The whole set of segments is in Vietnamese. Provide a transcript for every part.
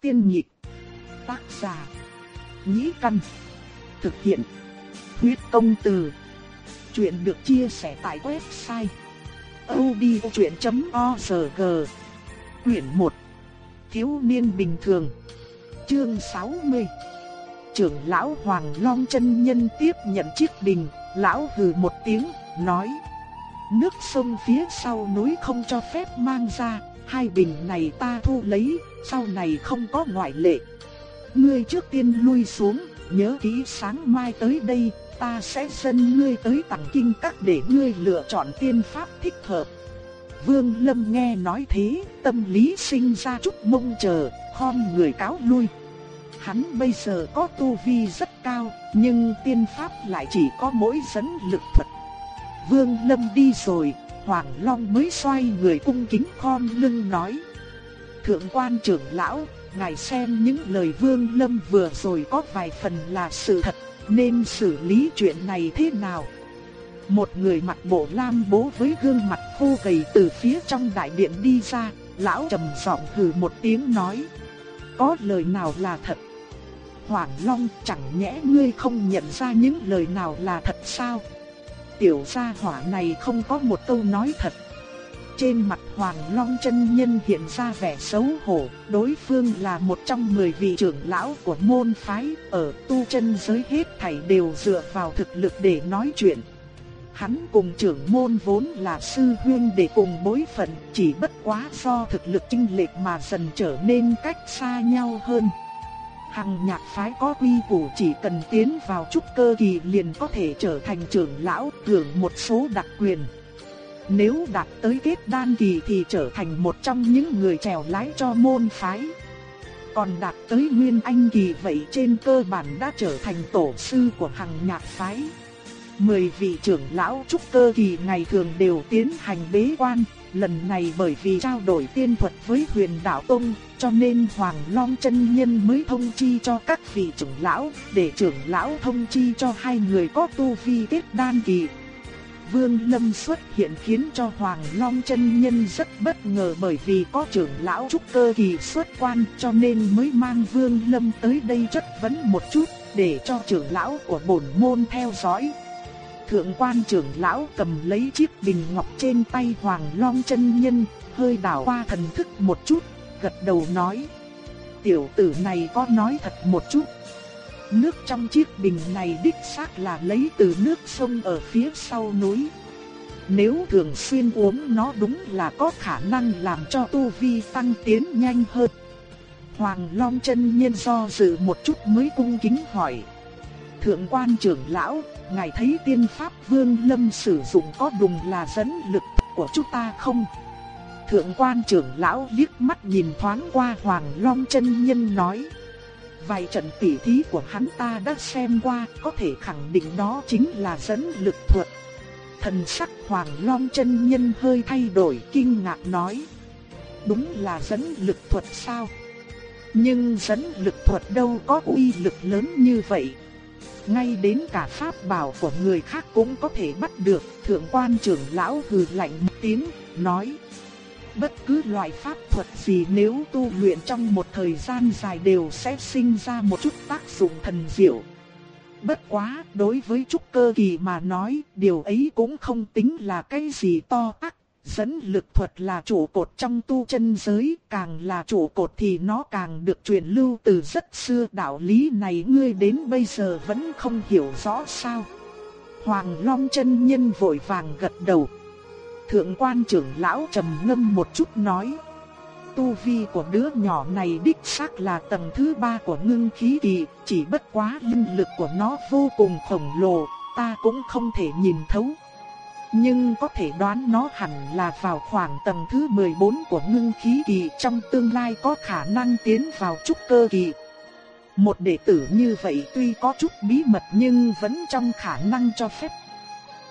Tiên nhịp. Tác giả. Nhĩ căn. Thực hiện. Huyết công từ. Chuyện được chia sẻ tại website. odchuyện.org Quyển 1. Thiếu niên bình thường. Chương 60. Trưởng lão Hoàng Long chân nhân tiếp nhận chiếc bình, lão hừ một tiếng, nói: "Nước sông phía sau núi không cho phép mang ra, hai bình này ta thu lấy, sau này không có ngoại lệ. Ngươi trước tiên lui xuống, nhớ kỹ sáng mai tới đây, ta sẽ dẫn ngươi tới tặng kinh các để ngươi lựa chọn tiên pháp thích hợp. Vương Lâm nghe nói thế, tâm lý sinh ra chút mong chờ, khom người cáo lui. Hắn bây giờ có tu vi rất cao, nhưng tiên pháp lại chỉ có mỗi dẫn lực thuật. Vương Lâm đi rồi, Hoàng Long mới xoay người cung kính khom lưng nói. Thượng quan trưởng lão, ngài xem những lời Vương Lâm vừa rồi có vài phần là sự thật, nên xử lý chuyện này thế nào? Một người mặc bộ lam bố với gương mặt khô gầy từ phía trong đại điện đi ra, lão trầm giọng hừ một tiếng nói. Có lời nào là thật? Hoàng Long chẳng nhẽ ngươi không nhận ra những lời nào là thật sao? Tiểu gia hỏa này không có một câu nói thật. Trên mặt Hoàng Long chân nhân hiện ra vẻ xấu hổ, đối phương là một trong 10 vị trưởng lão của môn phái, ở tu chân giới hết thảy đều dựa vào thực lực để nói chuyện. Hắn cùng trưởng môn vốn là sư huynh để cùng bối phận, chỉ bất quá do thực lực chênh lệch mà dần trở nên cách xa nhau hơn. Hằng nhạc phái có quy củ chỉ cần tiến vào trúc cơ kỳ liền có thể trở thành trưởng lão, hưởng một số đặc quyền. Nếu đạt tới kết đan kỳ thì trở thành một trong những người trèo lái cho môn phái. Còn đạt tới nguyên anh kỳ vậy trên cơ bản đã trở thành tổ sư của hằng nhạc phái. Mười vị trưởng lão trúc cơ kỳ ngày thường đều tiến hành bế quan, lần này bởi vì trao đổi tiên thuật với huyền đạo tông, cho nên Hoàng Long chân nhân mới thông chi cho các vị trưởng lão, để trưởng lão thông chi cho hai người có tu vi kết đan kỳ. Vương Lâm xuất hiện khiến cho Hoàng Long chân nhân rất bất ngờ bởi vì có trưởng lão trúc cơ kỳ xuất quan cho nên mới mang Vương Lâm tới đây chất vấn một chút để cho trưởng lão của bổn môn theo dõi. Thượng quan trưởng lão cầm lấy chiếc bình ngọc trên tay Hoàng Long chân nhân, hơi đảo qua thần thức một chút, gật đầu nói. Tiểu tử này có nói thật một chút. Nước trong chiếc bình này đích xác là lấy từ nước sông ở phía sau núi. Nếu thường xuyên uống nó đúng là có khả năng làm cho tu vi tăng tiến nhanh hơn. Hoàng Long chân nhân do dự một chút mới cung kính hỏi. Thượng quan trưởng lão, ngài thấy tiên pháp vương lâm sử dụng có đùng là dẫn lực của chúng ta không? Thượng quan trưởng lão liếc mắt nhìn thoáng qua Hoàng Long chân nhân nói. Vài trận tỉ thí của hắn ta đã xem qua, có thể khẳng định đó chính là dẫn lực thuật. Thần sắc Hoàng Long chân nhân hơi thay đổi kinh ngạc nói. Đúng là dẫn lực thuật sao? Nhưng dẫn lực thuật đâu có uy lực lớn như vậy. Ngay đến cả pháp bảo của người khác cũng có thể bắt được. Thượng quan trưởng lão hừ lạnh một tiếng, nói bất cứ loại pháp thuật gì nếu tu luyện trong một thời gian dài đều sẽ sinh ra một chút tác dụng thần diệu. Bất quá, đối với trúc cơ kỳ mà nói, điều ấy cũng không tính là cái gì to tác Dẫn lực thuật là trụ cột trong tu chân giới, càng là trụ cột thì nó càng được truyền lưu từ rất xưa đạo lý này ngươi đến bây giờ vẫn không hiểu rõ sao. Hoàng Long chân nhân vội vàng gật đầu. Thượng quan trưởng lão trầm ngâm một chút nói. Tu vi của đứa nhỏ này đích xác là tầng thứ ba của ngưng khí kỳ, chỉ bất quá linh lực của nó vô cùng khổng lồ, ta cũng không thể nhìn thấu. Nhưng có thể đoán nó hẳn là vào khoảng tầng thứ 14 của ngưng khí kỳ trong tương lai có khả năng tiến vào trúc cơ kỳ. Một đệ tử như vậy tuy có chút bí mật nhưng vẫn trong khả năng cho phép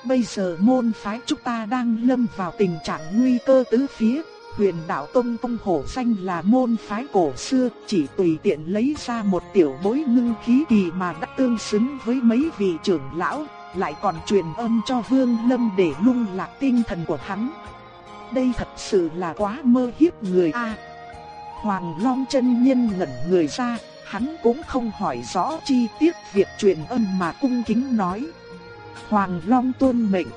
Bây giờ môn phái chúng ta đang lâm vào tình trạng nguy cơ tứ phía. Huyền đạo Tông Tông hổ danh là môn phái cổ xưa, chỉ tùy tiện lấy ra một tiểu bối ngưng khí kỳ mà đã tương xứng với mấy vị trưởng lão, lại còn truyền âm cho Vương Lâm để lung lạc tinh thần của hắn. Đây thật sự là quá mơ hiếp người a. Hoàng Long chân nhân ngẩn người ra, hắn cũng không hỏi rõ chi tiết việc truyền âm mà cung kính nói. Hoàng Long tuân mệnh.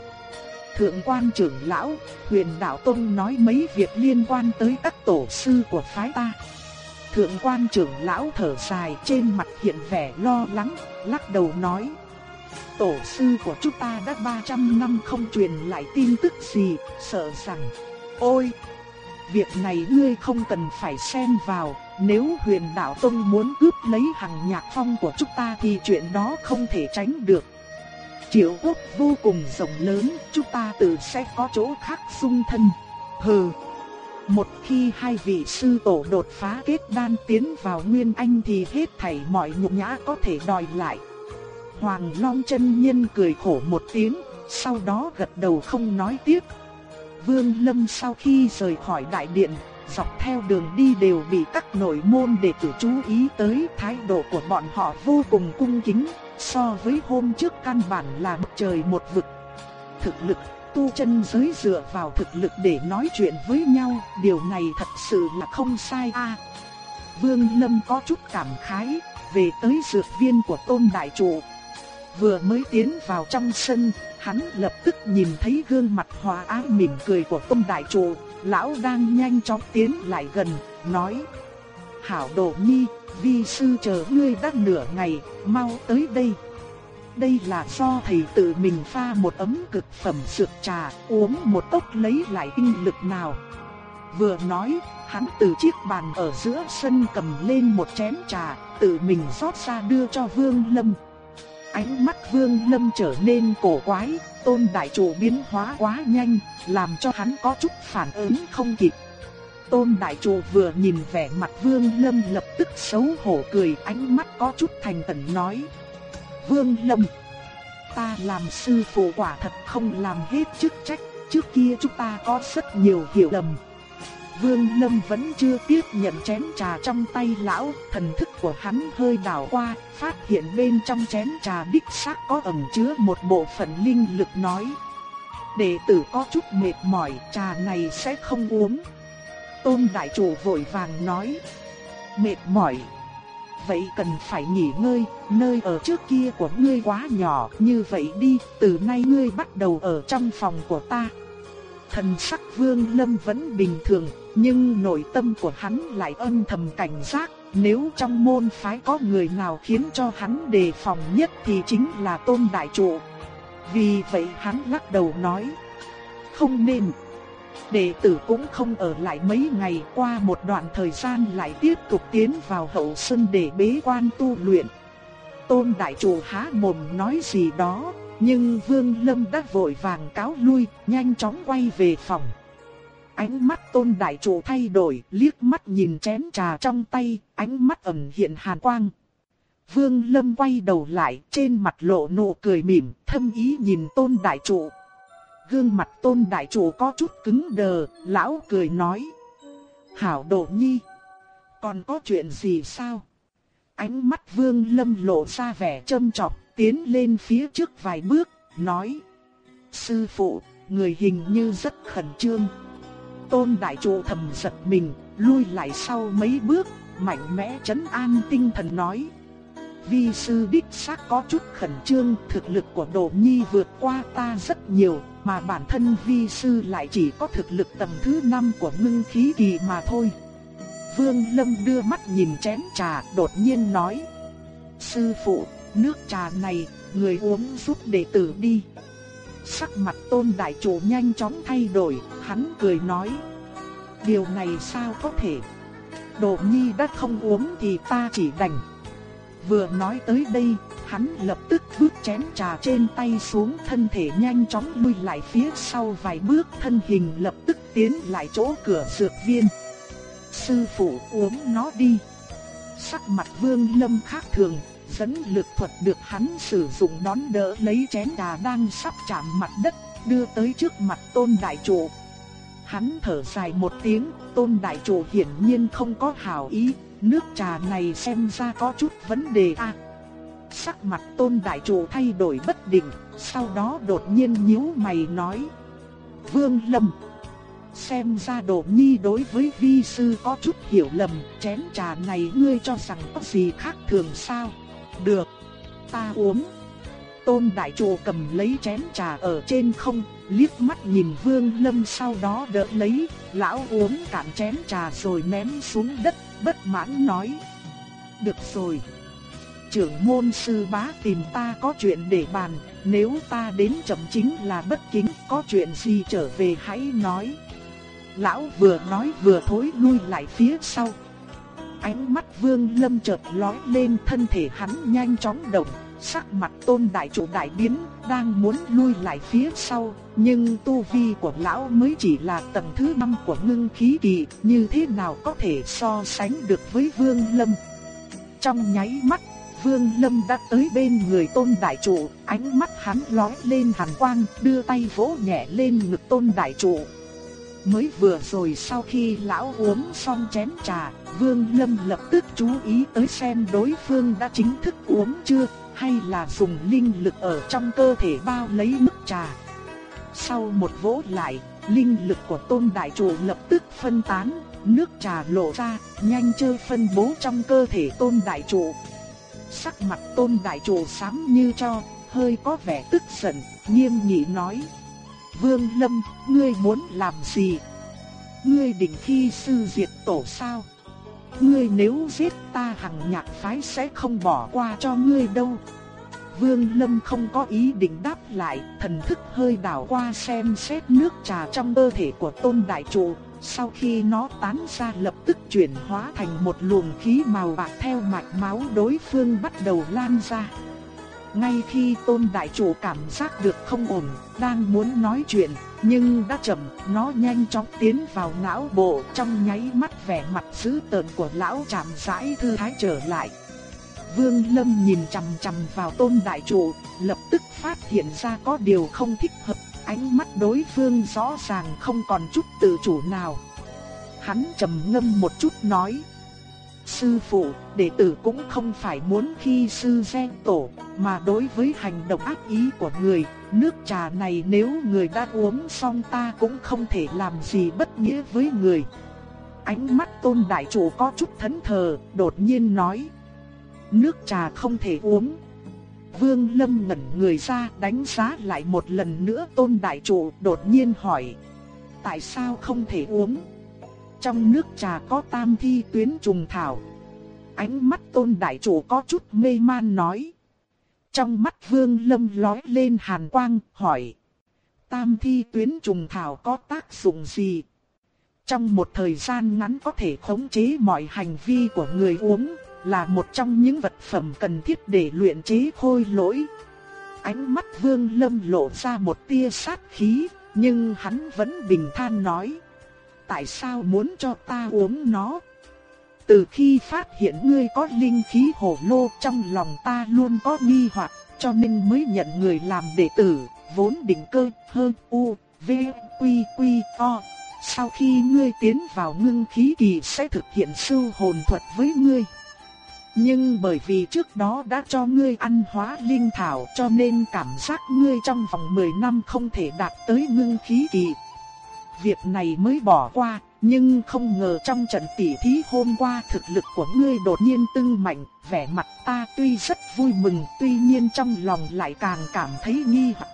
Thượng quan trưởng lão, huyền đạo tông nói mấy việc liên quan tới các tổ sư của phái ta. Thượng quan trưởng lão thở dài trên mặt hiện vẻ lo lắng, lắc đầu nói. Tổ sư của chúng ta đã 300 năm không truyền lại tin tức gì, sợ rằng, ôi, việc này ngươi không cần phải xen vào, nếu huyền đạo tông muốn cướp lấy hàng nhạc phong của chúng ta thì chuyện đó không thể tránh được. Triệu quốc vô cùng rộng lớn, chúng ta tự sẽ có chỗ khác sung thân. Hừ. Một khi hai vị sư tổ đột phá kết đan tiến vào Nguyên Anh thì hết thảy mọi nhục nhã có thể đòi lại. Hoàng Long chân nhân cười khổ một tiếng, sau đó gật đầu không nói tiếp. Vương Lâm sau khi rời khỏi đại điện, dọc theo đường đi đều bị các nội môn đệ tử chú ý tới thái độ của bọn họ vô cùng cung kính, so với hôm trước căn bản là bậc trời một vực. Thực lực, tu chân giới dựa vào thực lực để nói chuyện với nhau, điều này thật sự là không sai a. Vương Lâm có chút cảm khái, về tới dược viên của Tôn Đại Trụ. Vừa mới tiến vào trong sân, hắn lập tức nhìn thấy gương mặt hòa ái mỉm cười của Tông Đại Trụ, lão đang nhanh chóng tiến lại gần, nói: "Hảo Đồ Nhi, vi sư chờ ngươi đã nửa ngày, mau tới đây." Đây là do thầy tự mình pha một ấm cực phẩm sược trà, uống một cốc lấy lại tinh lực nào. Vừa nói, hắn từ chiếc bàn ở giữa sân cầm lên một chén trà, tự mình rót ra đưa cho Vương Lâm. Ánh mắt Vương Lâm trở nên cổ quái, tôn đại chủ biến hóa quá nhanh, làm cho hắn có chút phản ứng không kịp. Tôn đại chủ vừa nhìn vẻ mặt Vương Lâm lập tức xấu hổ cười, ánh mắt có chút thành tẩn nói. Vương Lâm, ta làm sư phụ quả thật không làm hết chức trách, trước kia chúng ta có rất nhiều hiểu lầm. Vương Lâm vẫn chưa tiếp nhận chén trà trong tay lão, thần thức của hắn hơi đảo qua, phát hiện bên trong chén trà đích xác có ẩn chứa một bộ phận linh lực nói. Đệ tử có chút mệt mỏi, trà này sẽ không uống. Tôn đại chủ vội vàng nói. Mệt mỏi. Vậy cần phải nghỉ ngơi, nơi ở trước kia của ngươi quá nhỏ, như vậy đi, từ nay ngươi bắt đầu ở trong phòng của ta. Thần sắc vương lâm vẫn bình thường, nhưng nội tâm của hắn lại âm thầm cảnh giác, nếu trong môn phái có người nào khiến cho hắn đề phòng nhất thì chính là tôn đại trụ. Vì vậy hắn lắc đầu nói, không nên. Đệ tử cũng không ở lại mấy ngày qua một đoạn thời gian lại tiếp tục tiến vào hậu sân để bế quan tu luyện. Tôn đại chủ há mồm nói gì đó, nhưng Vương Lâm đã vội vàng cáo lui, nhanh chóng quay về phòng. Ánh mắt tôn đại chủ thay đổi, liếc mắt nhìn chén trà trong tay, ánh mắt ẩn hiện hàn quang. Vương Lâm quay đầu lại, trên mặt lộ nụ cười mỉm, thâm ý nhìn tôn đại chủ. Gương mặt tôn đại chủ có chút cứng đờ, lão cười nói. Hảo độ nhi, còn có chuyện gì sao? Ánh mắt vương lâm lộ ra vẻ châm trọc, tiến lên phía trước vài bước, nói. Sư phụ, người hình như rất khẩn trương. Tôn đại trụ thầm giật mình, lui lại sau mấy bước, mạnh mẽ chấn an tinh thần nói. Vi sư đích xác có chút khẩn trương, thực lực của Đồ Nhi vượt qua ta rất nhiều, mà bản thân vi sư lại chỉ có thực lực tầng thứ 5 của ngưng khí kỳ mà thôi. Vương Lâm đưa mắt nhìn chén trà, đột nhiên nói: "Sư phụ, nước trà này, người uống giúp đệ tử đi." Sắc mặt tôn đại chủ nhanh chóng thay đổi, hắn cười nói. Điều này sao có thể? Đồ nhi đã không uống thì ta chỉ đành. Vừa nói tới đây, hắn lập tức bước chén trà trên tay xuống thân thể nhanh chóng lui lại phía sau vài bước thân hình lập tức tiến lại chỗ cửa dược viên. Sư phụ uống nó đi. Sắc mặt vương lâm khác thường, dẫn lực thuật được hắn sử dụng đón đỡ lấy chén trà đang sắp chạm mặt đất, đưa tới trước mặt tôn đại chủ. Hắn thở dài một tiếng, tôn đại chủ hiển nhiên không có hảo ý, nước trà này xem ra có chút vấn đề a. sắc mặt tôn đại chủ thay đổi bất định, sau đó đột nhiên nhíu mày nói. Vương Lâm, xem ra đồ Nhi đối với vi sư có chút hiểu lầm, chén trà này ngươi cho rằng có gì khác thường sao? Được, ta uống. Tôn Đại Trụ cầm lấy chén trà ở trên không, liếc mắt nhìn Vương Lâm sau đó đỡ lấy, lão uống cạn chén trà rồi ném xuống đất, bất mãn nói. Được rồi. Trưởng môn sư bá tìm ta có chuyện để bàn, nếu ta đến chậm chính là bất kính, có chuyện gì trở về hãy nói. Lão vừa nói vừa thối lui lại phía sau. Ánh mắt Vương Lâm chợt lóe lên, thân thể hắn nhanh chóng động, sắc mặt tôn đại chủ đại biến, đang muốn lui lại phía sau, nhưng tu vi của lão mới chỉ là tầng thứ 5 của ngưng khí kỳ, như thế nào có thể so sánh được với Vương Lâm. Trong nháy mắt, Vương Lâm đã tới bên người tôn đại chủ, ánh mắt hắn lóe lên hàn quang, đưa tay vỗ nhẹ lên ngực tôn đại chủ. Mới vừa rồi sau khi lão uống xong chén trà, Vương Lâm lập tức chú ý tới xem đối phương đã chính thức uống chưa, hay là dùng linh lực ở trong cơ thể bao lấy nước trà. Sau một vỗ lại, linh lực của tôn đại chủ lập tức phân tán, nước trà lộ ra, nhanh chơi phân bố trong cơ thể tôn đại chủ. Sắc mặt tôn đại chủ xám như cho, hơi có vẻ tức giận, nghiêm nghị nói. Vương Lâm, ngươi muốn làm gì? Ngươi định khi sư diệt tổ sao? Ngươi nếu giết ta hằng nhạc phái sẽ không bỏ qua cho ngươi đâu. Vương Lâm không có ý định đáp lại, thần thức hơi đảo qua xem xét nước trà trong cơ thể của tôn đại trụ. Sau khi nó tán ra lập tức chuyển hóa thành một luồng khí màu bạc theo mạch máu đối phương bắt đầu lan ra. Ngay khi tôn đại chủ cảm giác được không ổn, đang muốn nói chuyện, nhưng đã chậm, nó nhanh chóng tiến vào não bộ trong nháy mắt vẻ mặt dữ tợn của lão chạm rãi thư thái trở lại. Vương Lâm nhìn chằm chằm vào tôn đại chủ, lập tức phát hiện ra có điều không thích hợp, ánh mắt đối phương rõ ràng không còn chút tự chủ nào. Hắn trầm ngâm một chút nói, Sư phụ, đệ tử cũng không phải muốn khi sư gen tổ, mà đối với hành động ác ý của người, nước trà này nếu người đã uống xong ta cũng không thể làm gì bất nghĩa với người. Ánh mắt tôn đại chủ có chút thẫn thờ, đột nhiên nói. Nước trà không thể uống. Vương Lâm ngẩn người ra đánh giá lại một lần nữa tôn đại chủ đột nhiên hỏi. Tại sao không thể uống? Trong nước trà có tam thi tuyến trùng thảo. Ánh mắt tôn đại chủ có chút mê man nói. Trong mắt vương lâm lói lên hàn quang, hỏi. Tam thi tuyến trùng thảo có tác dụng gì? Trong một thời gian ngắn có thể khống chế mọi hành vi của người uống, là một trong những vật phẩm cần thiết để luyện chế khôi lỗi. Ánh mắt vương lâm lộ ra một tia sát khí, nhưng hắn vẫn bình than nói tại sao muốn cho ta uống nó? Từ khi phát hiện ngươi có linh khí hồ lô trong lòng ta luôn có nghi hoặc, cho nên mới nhận người làm đệ tử, vốn định cơ, hơn, u, v, quy, quy, o. Sau khi ngươi tiến vào ngưng khí kỳ sẽ thực hiện sư hồn thuật với ngươi. Nhưng bởi vì trước đó đã cho ngươi ăn hóa linh thảo cho nên cảm giác ngươi trong vòng 10 năm không thể đạt tới ngưng khí kỳ việc này mới bỏ qua, nhưng không ngờ trong trận tỉ thí hôm qua thực lực của ngươi đột nhiên tưng mạnh, vẻ mặt ta tuy rất vui mừng, tuy nhiên trong lòng lại càng cảm thấy nghi hoặc.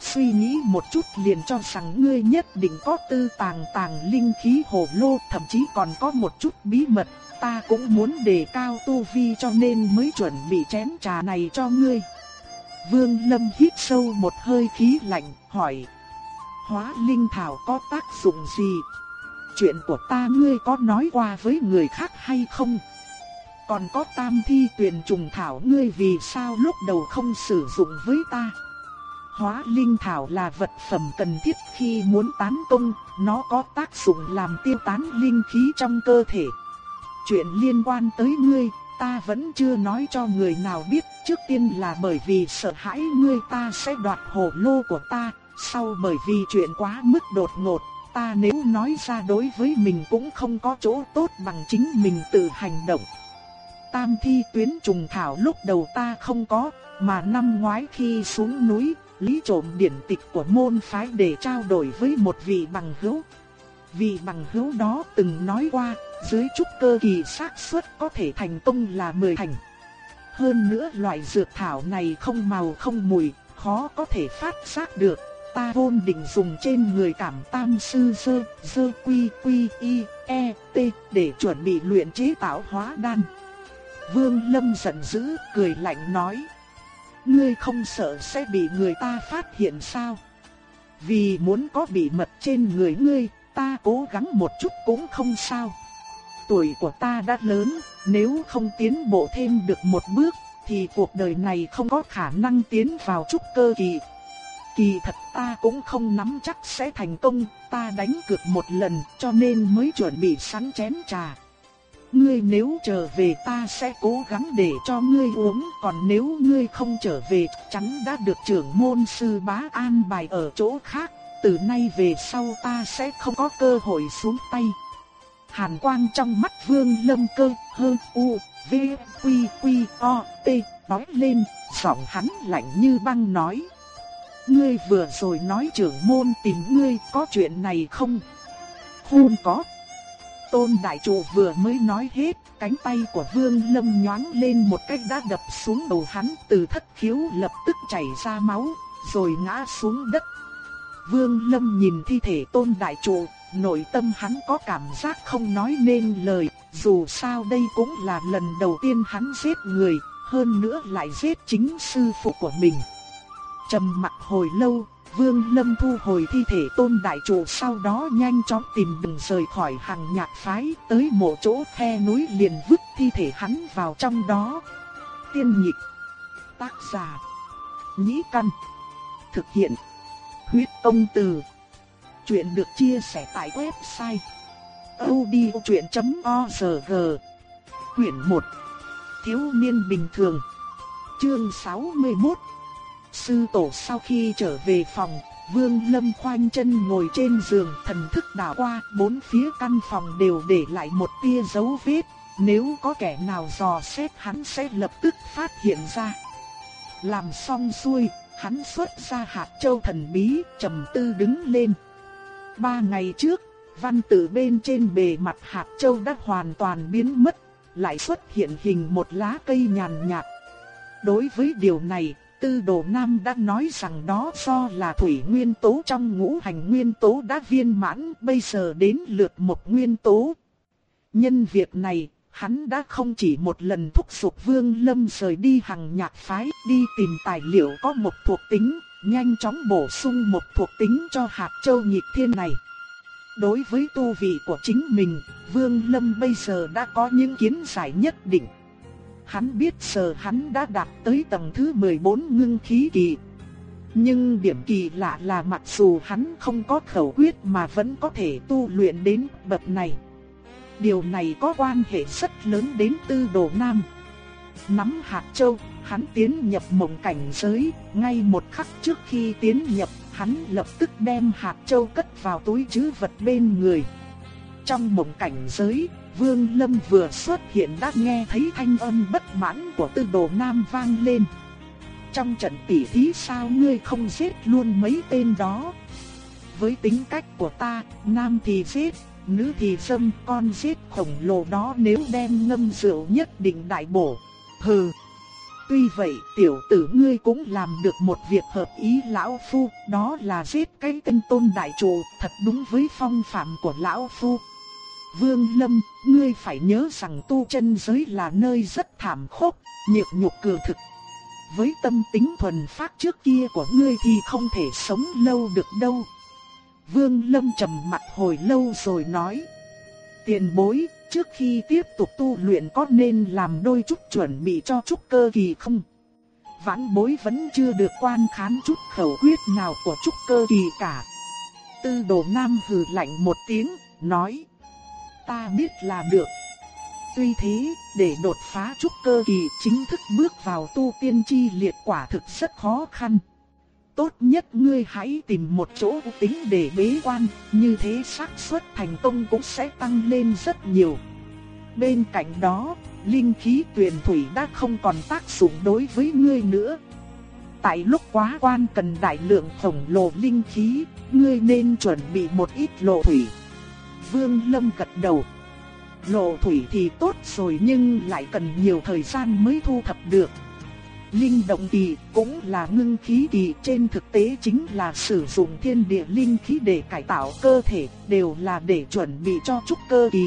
Suy nghĩ một chút liền cho rằng ngươi nhất định có tư tàng tàng linh khí hồ lô, thậm chí còn có một chút bí mật, ta cũng muốn đề cao tu vi cho nên mới chuẩn bị chén trà này cho ngươi. Vương Lâm hít sâu một hơi khí lạnh, hỏi, hóa linh thảo có tác dụng gì? Chuyện của ta ngươi có nói qua với người khác hay không? Còn có tam thi tuyển trùng thảo ngươi vì sao lúc đầu không sử dụng với ta? Hóa linh thảo là vật phẩm cần thiết khi muốn tán công, nó có tác dụng làm tiêu tán linh khí trong cơ thể. Chuyện liên quan tới ngươi, ta vẫn chưa nói cho người nào biết, trước tiên là bởi vì sợ hãi ngươi ta sẽ đoạt hồ lô của ta, sau bởi vì chuyện quá mức đột ngột, ta nếu nói ra đối với mình cũng không có chỗ tốt bằng chính mình tự hành động. Tam thi tuyến trùng thảo lúc đầu ta không có, mà năm ngoái khi xuống núi, lý trộm điển tịch của môn phái để trao đổi với một vị bằng hữu. Vì bằng hữu đó từng nói qua, dưới trúc cơ kỳ xác suất có thể thành công là 10 thành. Hơn nữa loại dược thảo này không màu không mùi, khó có thể phát giác được. Ta vốn định dùng trên người cảm tam sư sơ, sơ quy quy y, e, t để chuẩn bị luyện chế tạo hóa đan. Vương Lâm giận dữ, cười lạnh nói. Ngươi không sợ sẽ bị người ta phát hiện sao? Vì muốn có bị mật trên người ngươi, ta cố gắng một chút cũng không sao. Tuổi của ta đã lớn, nếu không tiến bộ thêm được một bước, thì cuộc đời này không có khả năng tiến vào trúc cơ kỳ. Kỳ thật ta cũng không nắm chắc sẽ thành công, ta đánh cược một lần cho nên mới chuẩn bị sẵn chén trà. Ngươi nếu trở về ta sẽ cố gắng để cho ngươi uống, còn nếu ngươi không trở về chắn đã được trưởng môn sư bá an bài ở chỗ khác, từ nay về sau ta sẽ không có cơ hội xuống tay. Hàn quang trong mắt vương lâm cơ, hơn u, v, quy, quy, o, t, nói lên, giọng hắn lạnh như băng nói. Ngươi vừa rồi nói trưởng môn tìm ngươi có chuyện này không? Không có. Tôn đại trụ vừa mới nói hết, cánh tay của Vương Lâm nhoáng lên một cách đã đập xuống đầu hắn, từ thất khiếu lập tức chảy ra máu, rồi ngã xuống đất. Vương Lâm nhìn thi thể Tôn đại trụ, nội tâm hắn có cảm giác không nói nên lời, dù sao đây cũng là lần đầu tiên hắn giết người, hơn nữa lại giết chính sư phụ của mình. Trầm mặc hồi lâu, Vương Lâm thu hồi thi thể tôn đại chủ sau đó nhanh chóng tìm đường rời khỏi hàng nhạc phái tới một chỗ khe núi liền vứt thi thể hắn vào trong đó. Tiên nhịp Tác giả Nhĩ Căn Thực hiện Huyết Công Từ. Chuyện được chia sẻ tại website odchuyện.org Quyển 1 Thiếu niên bình thường. Chương 61 Sư tổ sau khi trở về phòng, Vương Lâm khoanh chân ngồi trên giường thần thức đảo qua, bốn phía căn phòng đều để lại một tia dấu vết, nếu có kẻ nào dò xét hắn sẽ lập tức phát hiện ra. Làm xong xuôi, hắn xuất ra hạt châu thần bí, trầm tư đứng lên. Ba ngày trước, văn tự bên trên bề mặt hạt châu đã hoàn toàn biến mất, lại xuất hiện hình một lá cây nhàn nhạt. Đối với điều này, Tư Đồ Nam đã nói rằng đó do là thủy nguyên tố trong ngũ hành nguyên tố đã viên mãn, bây giờ đến lượt một nguyên tố. Nhân việc này, hắn đã không chỉ một lần thúc giục Vương Lâm rời đi hàng nhạc phái, đi tìm tài liệu có một thuộc tính, nhanh chóng bổ sung một thuộc tính cho hạt châu nhịp thiên này. Đối với tu vị của chính mình, Vương Lâm bây giờ đã có những kiến giải nhất định. Hắn biết giờ hắn đã đạt tới tầng thứ 14 ngưng khí kỳ. Nhưng điểm kỳ lạ là mặc dù hắn không có khẩu quyết mà vẫn có thể tu luyện đến bậc này. Điều này có quan hệ rất lớn đến tư đồ nam. Nắm hạt châu, hắn tiến nhập mộng cảnh giới, ngay một khắc trước khi tiến nhập, hắn lập tức đem hạt châu cất vào túi trữ vật bên người. Trong mộng cảnh giới, Vương Lâm vừa xuất hiện đã nghe thấy thanh âm bất mãn của tư đồ nam vang lên. Trong trận tỉ thí sao ngươi không giết luôn mấy tên đó? Với tính cách của ta, nam thì giết, nữ thì dâm, con giết khổng lồ đó nếu đem ngâm rượu nhất định đại bổ. Hừ. Tuy vậy, tiểu tử ngươi cũng làm được một việc hợp ý lão phu, đó là giết cái tên tôn đại trụ, thật đúng với phong phạm của lão phu. Vương Lâm, ngươi phải nhớ rằng tu chân giới là nơi rất thảm khốc, nhược nhục cường thực. Với tâm tính thuần phát trước kia của ngươi thì không thể sống lâu được đâu. Vương Lâm trầm mặt hồi lâu rồi nói. Tiền bối, trước khi tiếp tục tu luyện có nên làm đôi chút chuẩn bị cho chút cơ kỳ không? Vãn bối vẫn chưa được quan khán chút khẩu quyết nào của chút cơ kỳ cả. Tư đồ nam hừ lạnh một tiếng, nói ta biết là được. Tuy thế, để đột phá trúc cơ kỳ chính thức bước vào tu tiên chi liệt quả thực rất khó khăn. Tốt nhất ngươi hãy tìm một chỗ tính để bế quan, như thế xác suất thành công cũng sẽ tăng lên rất nhiều. Bên cạnh đó, linh khí tuyền thủy đã không còn tác dụng đối với ngươi nữa. Tại lúc quá quan cần đại lượng khổng lồ linh khí, ngươi nên chuẩn bị một ít lộ thủy. Vương Lâm gật đầu. Lộ thủy thì tốt rồi nhưng lại cần nhiều thời gian mới thu thập được. Linh động kỳ cũng là ngưng khí kỳ trên thực tế chính là sử dụng thiên địa linh khí để cải tạo cơ thể, đều là để chuẩn bị cho trúc cơ kỳ.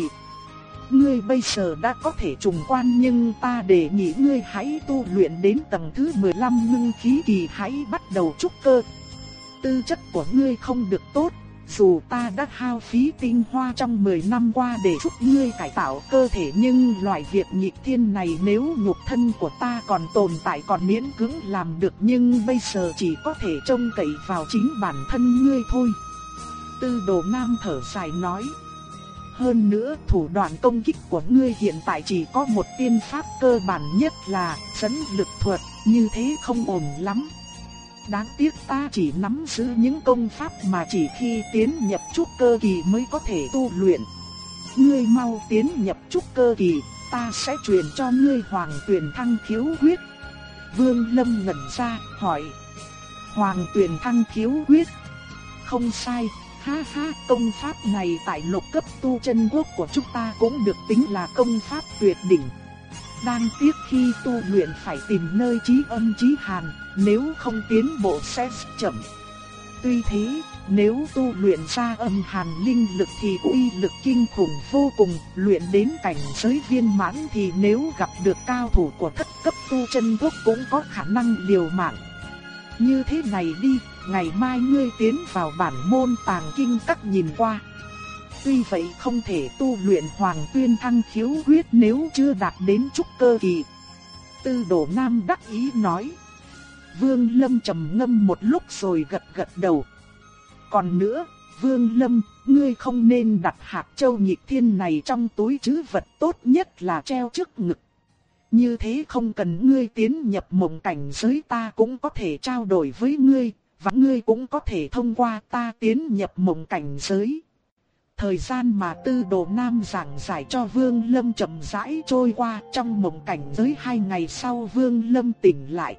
Ngươi bây giờ đã có thể trùng quan nhưng ta đề nghị ngươi hãy tu luyện đến tầng thứ 15 ngưng khí kỳ hãy bắt đầu trúc cơ. Tư chất của ngươi không được tốt, dù ta đã hao phí tinh hoa trong 10 năm qua để giúp ngươi cải tạo cơ thể nhưng loại việc nghịch thiên này nếu nhục thân của ta còn tồn tại còn miễn cưỡng làm được nhưng bây giờ chỉ có thể trông cậy vào chính bản thân ngươi thôi. Tư đồ nam thở dài nói. Hơn nữa thủ đoạn công kích của ngươi hiện tại chỉ có một tiên pháp cơ bản nhất là dẫn lực thuật, như thế không ổn lắm. Đáng tiếc ta chỉ nắm giữ những công pháp mà chỉ khi tiến nhập trúc cơ kỳ mới có thể tu luyện. Ngươi mau tiến nhập trúc cơ kỳ, ta sẽ truyền cho ngươi hoàng tuyển thăng khiếu huyết. Vương Lâm ngẩn ra, hỏi. Hoàng tuyển thăng khiếu huyết. Không sai, ha ha, công pháp này tại lục cấp tu chân quốc của chúng ta cũng được tính là công pháp tuyệt đỉnh. Đang tiếc khi tu luyện phải tìm nơi trí âm trí hàn, nếu không tiến bộ sẽ chậm. Tuy thế, nếu tu luyện ra âm hàn linh lực thì uy lực kinh khủng vô cùng, luyện đến cảnh giới viên mãn thì nếu gặp được cao thủ của thất cấp tu chân quốc cũng có khả năng liều mạng. Như thế này đi, ngày mai ngươi tiến vào bản môn tàng kinh các nhìn qua. Tuy vậy không thể tu luyện hoàng tuyên thăng khiếu huyết nếu chưa đạt đến trúc cơ kỳ. Tư đồ nam đắc ý nói. Vương Lâm trầm ngâm một lúc rồi gật gật đầu. Còn nữa, Vương Lâm, ngươi không nên đặt hạt châu nhịp thiên này trong túi chứ vật tốt nhất là treo trước ngực. Như thế không cần ngươi tiến nhập mộng cảnh giới ta cũng có thể trao đổi với ngươi, và ngươi cũng có thể thông qua ta tiến nhập mộng cảnh giới. Thời gian mà tư đồ nam giảng giải cho Vương Lâm chậm rãi trôi qua trong mộng cảnh giới hai ngày sau Vương Lâm tỉnh lại.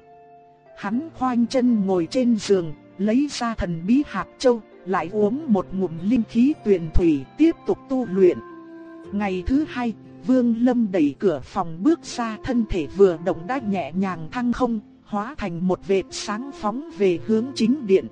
Hắn khoanh chân ngồi trên giường, lấy ra thần bí hạt châu, lại uống một ngụm linh khí tuyền thủy tiếp tục tu luyện. Ngày thứ hai, Vương Lâm đẩy cửa phòng bước ra thân thể vừa động đã nhẹ nhàng thăng không, hóa thành một vệt sáng phóng về hướng chính điện.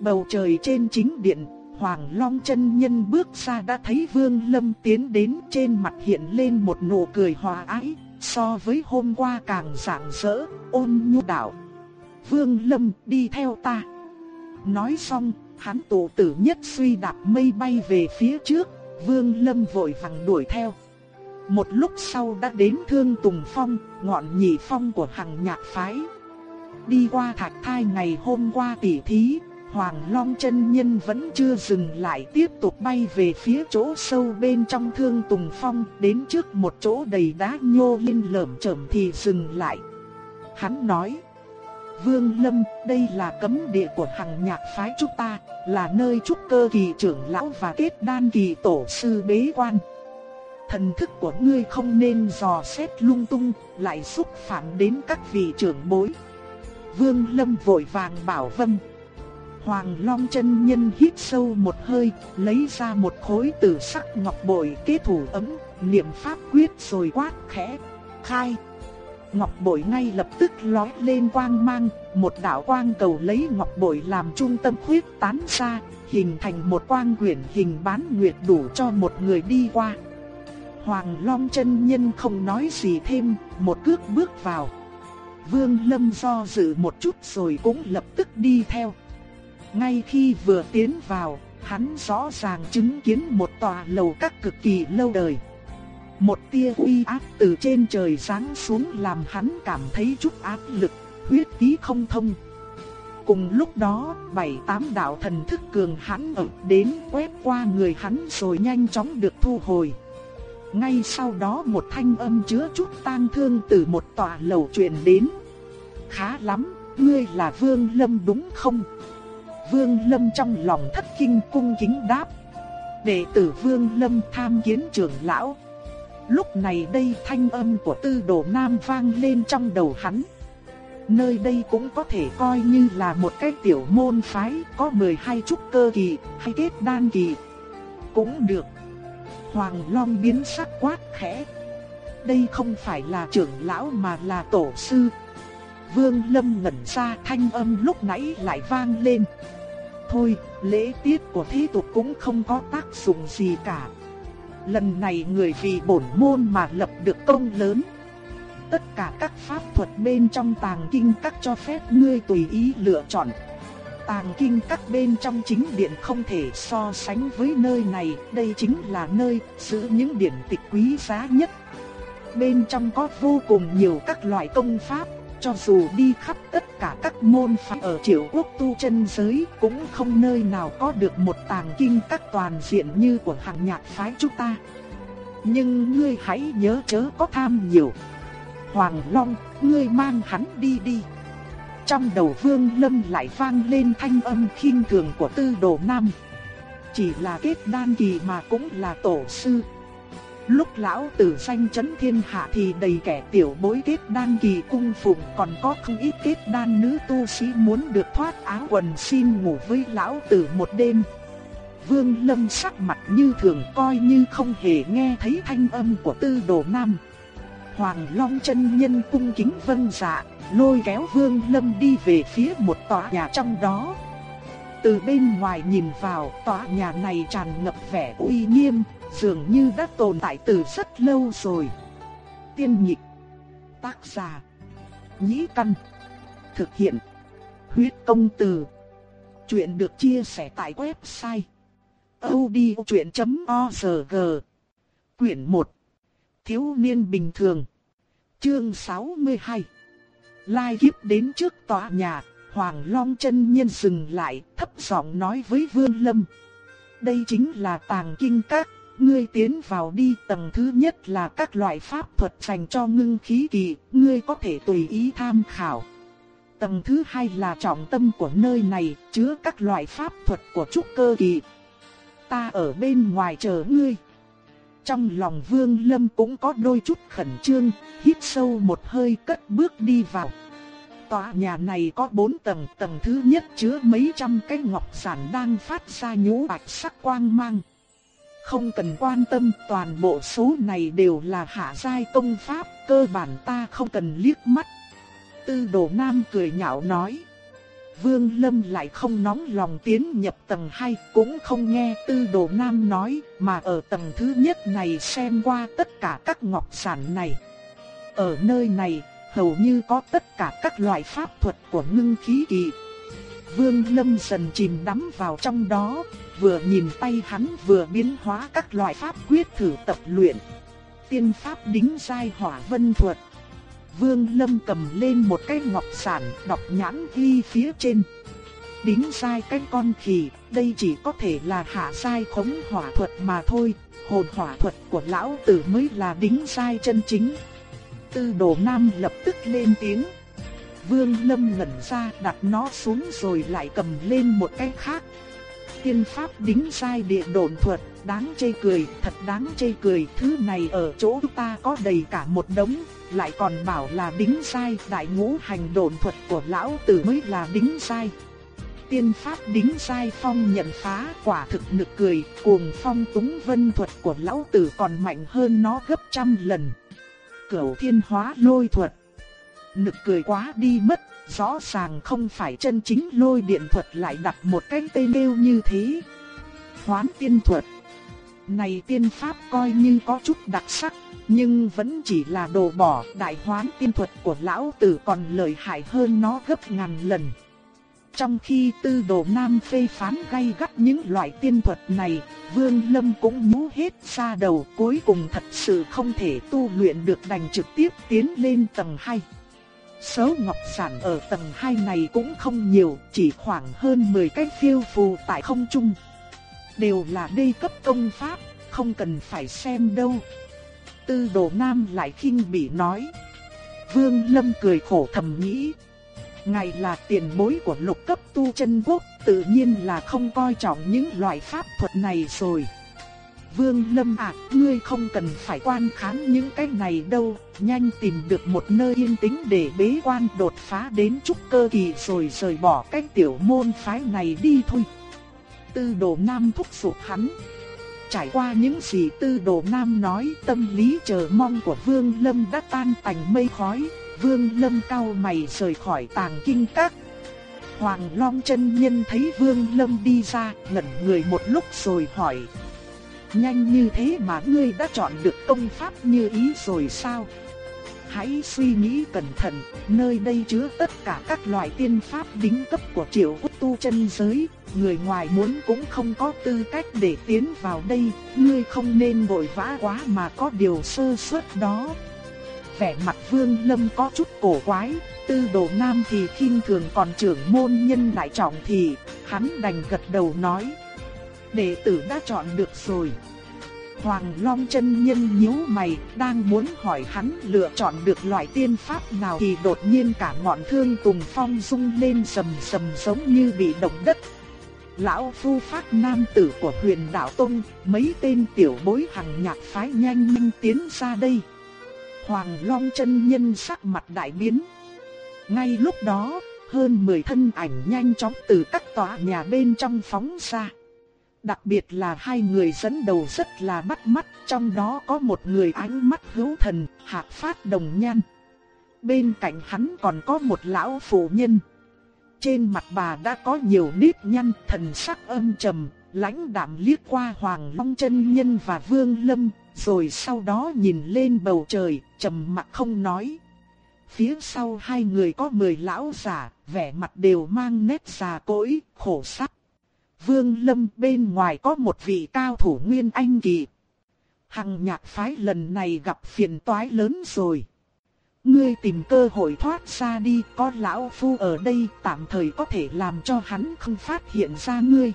Bầu trời trên chính điện Hoàng Long chân nhân bước ra đã thấy Vương Lâm tiến đến trên mặt hiện lên một nụ cười hòa ái, so với hôm qua càng rạng rỡ, ôn nhu đạo. Vương Lâm đi theo ta. Nói xong, hắn tổ tử nhất suy đạp mây bay về phía trước, Vương Lâm vội vàng đuổi theo. Một lúc sau đã đến Thương Tùng Phong, ngọn nhị phong của hàng nhạc phái. Đi qua thạch thai ngày hôm qua tỉ thí, Hoàng Long chân nhân vẫn chưa dừng lại tiếp tục bay về phía chỗ sâu bên trong thương tùng phong đến trước một chỗ đầy đá nhô lên lởm chởm thì dừng lại. Hắn nói, Vương Lâm đây là cấm địa của hàng nhạc phái chúng ta, là nơi trúc cơ kỳ trưởng lão và kết đan kỳ tổ sư bế quan. Thần thức của ngươi không nên dò xét lung tung, lại xúc phạm đến các vị trưởng bối. Vương Lâm vội vàng bảo vâng. Hoàng Long chân nhân hít sâu một hơi, lấy ra một khối tử sắc ngọc bội kết thủ ấm, niệm pháp quyết rồi quát khẽ, khai. Ngọc bội ngay lập tức lói lên quang mang, một đạo quang cầu lấy ngọc bội làm trung tâm khuyết tán ra, hình thành một quang quyển hình bán nguyệt đủ cho một người đi qua. Hoàng Long chân nhân không nói gì thêm, một cước bước vào. Vương Lâm do dự một chút rồi cũng lập tức đi theo. Ngay khi vừa tiến vào, hắn rõ ràng chứng kiến một tòa lầu các cực kỳ lâu đời. Một tia uy áp từ trên trời giáng xuống làm hắn cảm thấy chút áp lực, huyết khí không thông. Cùng lúc đó, bảy tám đạo thần thức cường hãn ập đến quét qua người hắn rồi nhanh chóng được thu hồi. Ngay sau đó một thanh âm chứa chút tang thương từ một tòa lầu truyền đến. Khá lắm, ngươi là Vương Lâm đúng không? Vương Lâm trong lòng thất kinh cung kính đáp. Đệ tử Vương Lâm tham kiến trưởng lão. Lúc này đây thanh âm của tư đồ nam vang lên trong đầu hắn. Nơi đây cũng có thể coi như là một cái tiểu môn phái, có 12 trúc cơ kỳ, hay kết đan kỳ. Cũng được. Hoàng Long biến sắc quát khẽ. Đây không phải là trưởng lão mà là tổ sư. Vương Lâm ngẩn ra, thanh âm lúc nãy lại vang lên. Thôi, lễ tiết của thế tục cũng không có tác dụng gì cả. Lần này người vì bổn môn mà lập được công lớn. Tất cả các pháp thuật bên trong tàng kinh các cho phép ngươi tùy ý lựa chọn. Tàng kinh các bên trong chính điện không thể so sánh với nơi này, đây chính là nơi giữ những điển tịch quý giá nhất. Bên trong có vô cùng nhiều các loại công pháp, cho dù đi khắp tất cả các môn phái ở triều quốc tu chân giới cũng không nơi nào có được một tàng kinh các toàn diện như của hàng nhạc phái chúng ta. Nhưng ngươi hãy nhớ chớ có tham nhiều. Hoàng Long, ngươi mang hắn đi đi. Trong đầu Vương Lâm lại vang lên thanh âm khinh thường của Tư Đồ Nam. Chỉ là kết đan kỳ mà cũng là tổ sư. Lúc lão tử danh chấn thiên hạ thì đầy kẻ tiểu bối kết đan kỳ cung phụng còn có không ít kết đan nữ tu sĩ muốn được thoát áo quần xin ngủ với lão tử một đêm. Vương Lâm sắc mặt như thường coi như không hề nghe thấy thanh âm của tư đồ nam. Hoàng Long chân nhân cung kính vân dạ, lôi kéo Vương Lâm đi về phía một tòa nhà trong đó. Từ bên ngoài nhìn vào, tòa nhà này tràn ngập vẻ uy nghiêm, dường như đã tồn tại từ rất lâu rồi. Tiên nhị tác giả, nhĩ căn, thực hiện, huyết công từ. Chuyện được chia sẻ tại website odchuyện.org Quyển 1 Thiếu niên bình thường Chương 62 Lai kiếp đến trước tòa nhà, Hoàng Long chân nhân dừng lại, thấp giọng nói với Vương Lâm. Đây chính là tàng kinh các, ngươi tiến vào đi tầng thứ nhất là các loại pháp thuật dành cho ngưng khí kỳ, ngươi có thể tùy ý tham khảo. Tầng thứ hai là trọng tâm của nơi này, chứa các loại pháp thuật của trúc cơ kỳ. Ta ở bên ngoài chờ ngươi. Trong lòng Vương Lâm cũng có đôi chút khẩn trương, hít sâu một hơi cất bước đi vào. Tòa nhà này có bốn tầng, tầng thứ nhất chứa mấy trăm cái ngọc sản đang phát ra nhũ bạch sắc quang mang. Không cần quan tâm, toàn bộ số này đều là hạ giai công pháp, cơ bản ta không cần liếc mắt. Tư đồ nam cười nhạo nói. Vương Lâm lại không nóng lòng tiến nhập tầng 2, cũng không nghe tư đồ nam nói, mà ở tầng thứ nhất này xem qua tất cả các ngọc sản này. Ở nơi này, hầu như có tất cả các loại pháp thuật của ngưng khí kỳ. Vương Lâm dần chìm đắm vào trong đó, vừa nhìn tay hắn vừa biến hóa các loại pháp quyết thử tập luyện. Tiên pháp đính sai hỏa vân thuật. Vương Lâm cầm lên một cái ngọc sản, đọc nhãn ghi phía trên. Đính sai cái con khỉ, đây chỉ có thể là hạ sai khống hỏa thuật mà thôi, hồn hỏa thuật của lão tử mới là đính sai chân chính. Tư đồ nam lập tức lên tiếng. Vương Lâm ngẩn ra đặt nó xuống rồi lại cầm lên một cái khác. Tiên pháp đính sai địa độn thuật, đáng chê cười, thật đáng chê cười, thứ này ở chỗ ta có đầy cả một đống, lại còn bảo là đính sai, đại ngũ hành độn thuật của lão tử mới là đính sai. Tiên pháp đính sai phong nhận phá quả thực nực cười, cuồng phong túng vân thuật của lão tử còn mạnh hơn nó gấp trăm lần. Cửu thiên hóa lôi thuật. Nực cười quá đi mất, rõ ràng không phải chân chính lôi điện thuật lại đặt một cái tên nêu như thế. Hoán tiên thuật. Này tiên pháp coi như có chút đặc sắc, nhưng vẫn chỉ là đồ bỏ, đại hoán tiên thuật của lão tử còn lợi hại hơn nó gấp ngàn lần. Trong khi tư đồ nam phê phán gay gắt những loại tiên thuật này, Vương Lâm cũng mú hết ra đầu cuối cùng thật sự không thể tu luyện được đành trực tiếp tiến lên tầng 2. Số ngọc sản ở tầng 2 này cũng không nhiều, chỉ khoảng hơn 10 cái phiêu phù tại không trung. Đều là đê cấp công pháp, không cần phải xem đâu. Tư đồ nam lại khinh bỉ nói. Vương Lâm cười khổ thầm nghĩ. Ngài là tiền bối của lục cấp tu chân quốc, tự nhiên là không coi trọng những loại pháp thuật này rồi. Vương Lâm ạ, ngươi không cần phải quan khán những cái này đâu, nhanh tìm được một nơi yên tĩnh để bế quan đột phá đến trúc cơ kỳ rồi rời bỏ cái tiểu môn phái này đi thôi. Tư đồ nam thúc giục hắn. Trải qua những gì tư đồ nam nói tâm lý chờ mong của Vương Lâm đã tan tành mây khói, Vương Lâm cao mày rời khỏi tàng kinh các. Hoàng Long chân nhân thấy Vương Lâm đi ra, ngẩn người một lúc rồi hỏi. Nhanh như thế mà ngươi đã chọn được công pháp như ý rồi sao? Hãy suy nghĩ cẩn thận, nơi đây chứa tất cả các loại tiên pháp đỉnh cấp của triệu quốc tu chân giới, người ngoài muốn cũng không có tư cách để tiến vào đây, ngươi không nên vội vã quá mà có điều sơ suất đó. Vẻ mặt Vương Lâm có chút cổ quái, tư đồ nam thì khinh thường còn trưởng môn nhân lại trọng thì, hắn đành gật đầu nói. Đệ tử đã chọn được rồi. Hoàng Long chân nhân nhíu mày, đang muốn hỏi hắn lựa chọn được loại tiên pháp nào thì đột nhiên cả ngọn thương tùng phong rung lên sầm sầm giống như bị động đất. Lão phu phát nam tử của huyền đạo tông, mấy tên tiểu bối hằng nhạc phái nhanh nhanh tiến ra đây. Hoàng Long chân nhân sắc mặt đại biến. Ngay lúc đó, hơn 10 thân ảnh nhanh chóng từ các tòa nhà bên trong phóng ra. Đặc biệt là hai người dẫn đầu rất là bắt mắt, trong đó có một người ánh mắt hữu thần, hạc phát đồng nhan. Bên cạnh hắn còn có một lão phụ nhân. Trên mặt bà đã có nhiều nếp nhăn, thần sắc âm trầm, lãnh đạm liếc qua Hoàng Long chân nhân và Vương Lâm, rồi sau đó nhìn lên bầu trời, trầm mặc không nói. Phía sau hai người có mười lão già, vẻ mặt đều mang nét già cỗi, khổ sắc. Vương Lâm bên ngoài có một vị cao thủ nguyên anh kỳ. Hằng nhạc phái lần này gặp phiền toái lớn rồi. Ngươi tìm cơ hội thoát ra đi, có lão phu ở đây tạm thời có thể làm cho hắn không phát hiện ra ngươi.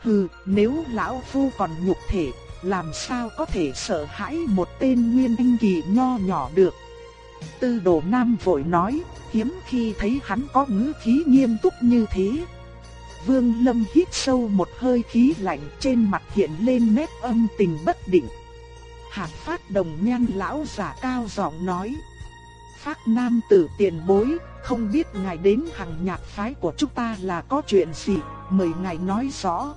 Hừ, nếu lão phu còn nhục thể, làm sao có thể sợ hãi một tên nguyên anh kỳ nho nhỏ được. Tư đồ nam vội nói, hiếm khi thấy hắn có ngữ khí nghiêm túc như thế. Vương Lâm hít sâu một hơi khí lạnh trên mặt hiện lên nét âm tình bất định. Hạt phát đồng nhan lão giả cao giọng nói. Phát nam tử tiền bối, không biết ngài đến hàng nhạc phái của chúng ta là có chuyện gì, mời ngài nói rõ.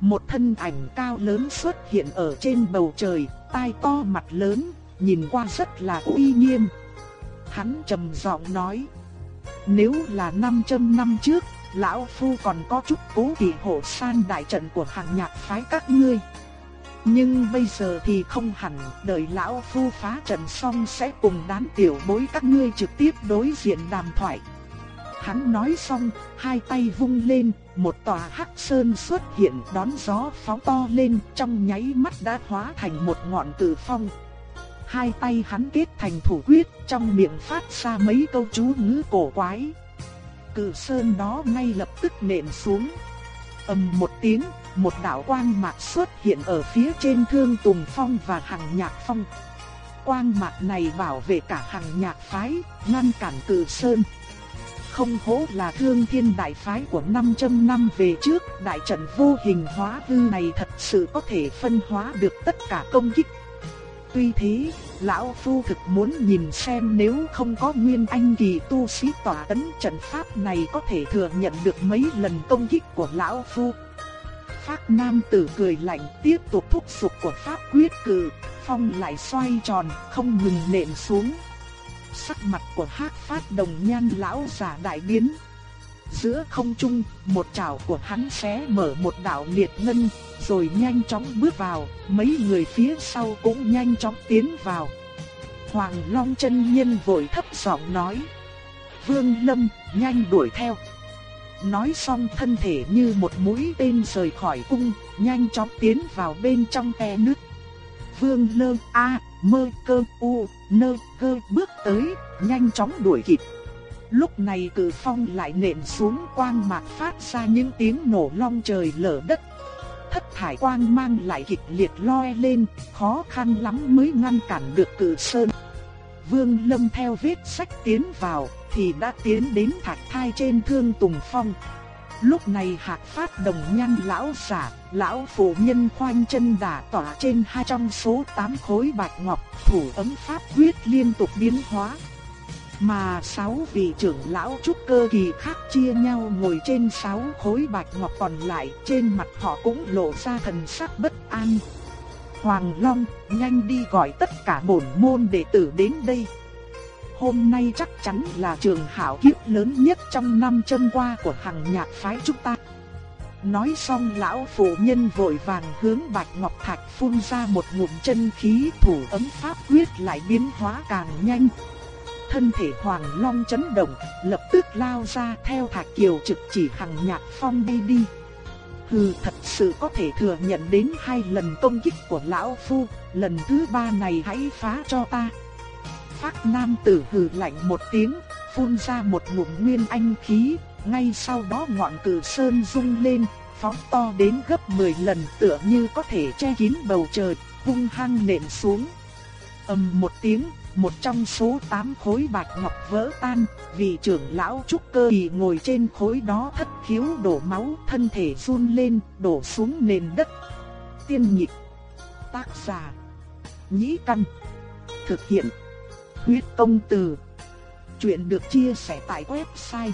Một thân ảnh cao lớn xuất hiện ở trên bầu trời, tai to mặt lớn, nhìn qua rất là uy nghiêm. Hắn trầm giọng nói, nếu là 500 năm trước, lão phu còn có chút cố kỵ hộ san đại trận của hàng nhạc phái các ngươi. Nhưng bây giờ thì không hẳn, đợi lão phu phá trận xong sẽ cùng đám tiểu bối các ngươi trực tiếp đối diện đàm thoại. Hắn nói xong, hai tay vung lên, một tòa hắc sơn xuất hiện đón gió phóng to lên, trong nháy mắt đã hóa thành một ngọn tử phong. Hai tay hắn kết thành thủ quyết, trong miệng phát ra mấy câu chú ngữ cổ quái. Cự sơn đó ngay lập tức nện xuống. ầm một tiếng, một đạo quang mạc xuất hiện ở phía trên thương tùng phong và hằng nhạc phong. Quang mạc này bảo vệ cả hằng nhạc phái, ngăn cản cự sơn. Không hổ là thương thiên đại phái của 500 năm về trước, đại trận vô hình hóa hư này thật sự có thể phân hóa được tất cả công kích. Tuy thế, lão phu thực muốn nhìn xem nếu không có nguyên anh kỳ tu sĩ tỏa tấn trận pháp này có thể thừa nhận được mấy lần công kích của lão phu. pháp nam tử cười lạnh tiếp tục thúc sụp của pháp quyết cử, phong lại xoay tròn, không ngừng nện xuống. Sắc mặt của hắc phát đồng nhan lão giả đại biến. Giữa không trung, một chảo của hắn xé mở một đạo liệt ngân, rồi nhanh chóng bước vào, mấy người phía sau cũng nhanh chóng tiến vào. Hoàng Long chân nhân vội thấp giọng nói: "Vương Lâm, nhanh đuổi theo." Nói xong thân thể như một mũi tên rời khỏi cung, nhanh chóng tiến vào bên trong khe nước. Vương lâm A, Mơ Cơ U, Nơ Cơ bước tới, nhanh chóng đuổi kịp. Lúc này cử phong lại nện xuống quang mạc phát ra những tiếng nổ long trời lở đất. Thất thải quang mang lại kịch liệt loe lên, khó khăn lắm mới ngăn cản được cử sơn. Vương Lâm theo vết sách tiến vào, thì đã tiến đến thạch thai trên thương tùng phong. Lúc này hạc phát đồng nhăn lão giả, lão phụ nhân khoanh chân đả tỏa trên hai trong số tám khối bạch ngọc, thủ ấm pháp quyết liên tục biến hóa. Mà sáu vị trưởng lão trúc cơ kỳ khác chia nhau ngồi trên sáu khối bạch ngọc còn lại, trên mặt họ cũng lộ ra thần sắc bất an. Hoàng Long, nhanh đi gọi tất cả bổn môn đệ tử đến đây. Hôm nay chắc chắn là trường hảo kiếp lớn nhất trong năm chân qua của hàng nhạc phái chúng ta. Nói xong lão phụ nhân vội vàng hướng Bạch Ngọc Thạch phun ra một ngụm chân khí thủ ấm pháp quyết lại biến hóa càng nhanh. Thân thể Hoàng Long chấn động, lập tức lao ra theo Thạch Kiều trực chỉ hằng nhạc phong đi đi. Hừ thật sự có thể thừa nhận đến hai lần công kích của lão phu, lần thứ ba này hãy phá cho ta. Phát nam tử hừ lạnh một tiếng, phun ra một ngụm nguyên anh khí, ngay sau đó ngọn cử sơn rung lên, phóng to đến gấp 10 lần tựa như có thể che kín bầu trời, hung hăng nện xuống. ầm một tiếng, một trong số 8 khối bạch ngọc vỡ tan, vị trưởng lão trúc cơ kỳ ngồi trên khối đó thất khiếu đổ máu, thân thể run lên, đổ xuống nền đất. Tiên nhịp, tác giả, nhĩ căn, thực hiện, huyết công từ. Chuyện được chia sẻ tại website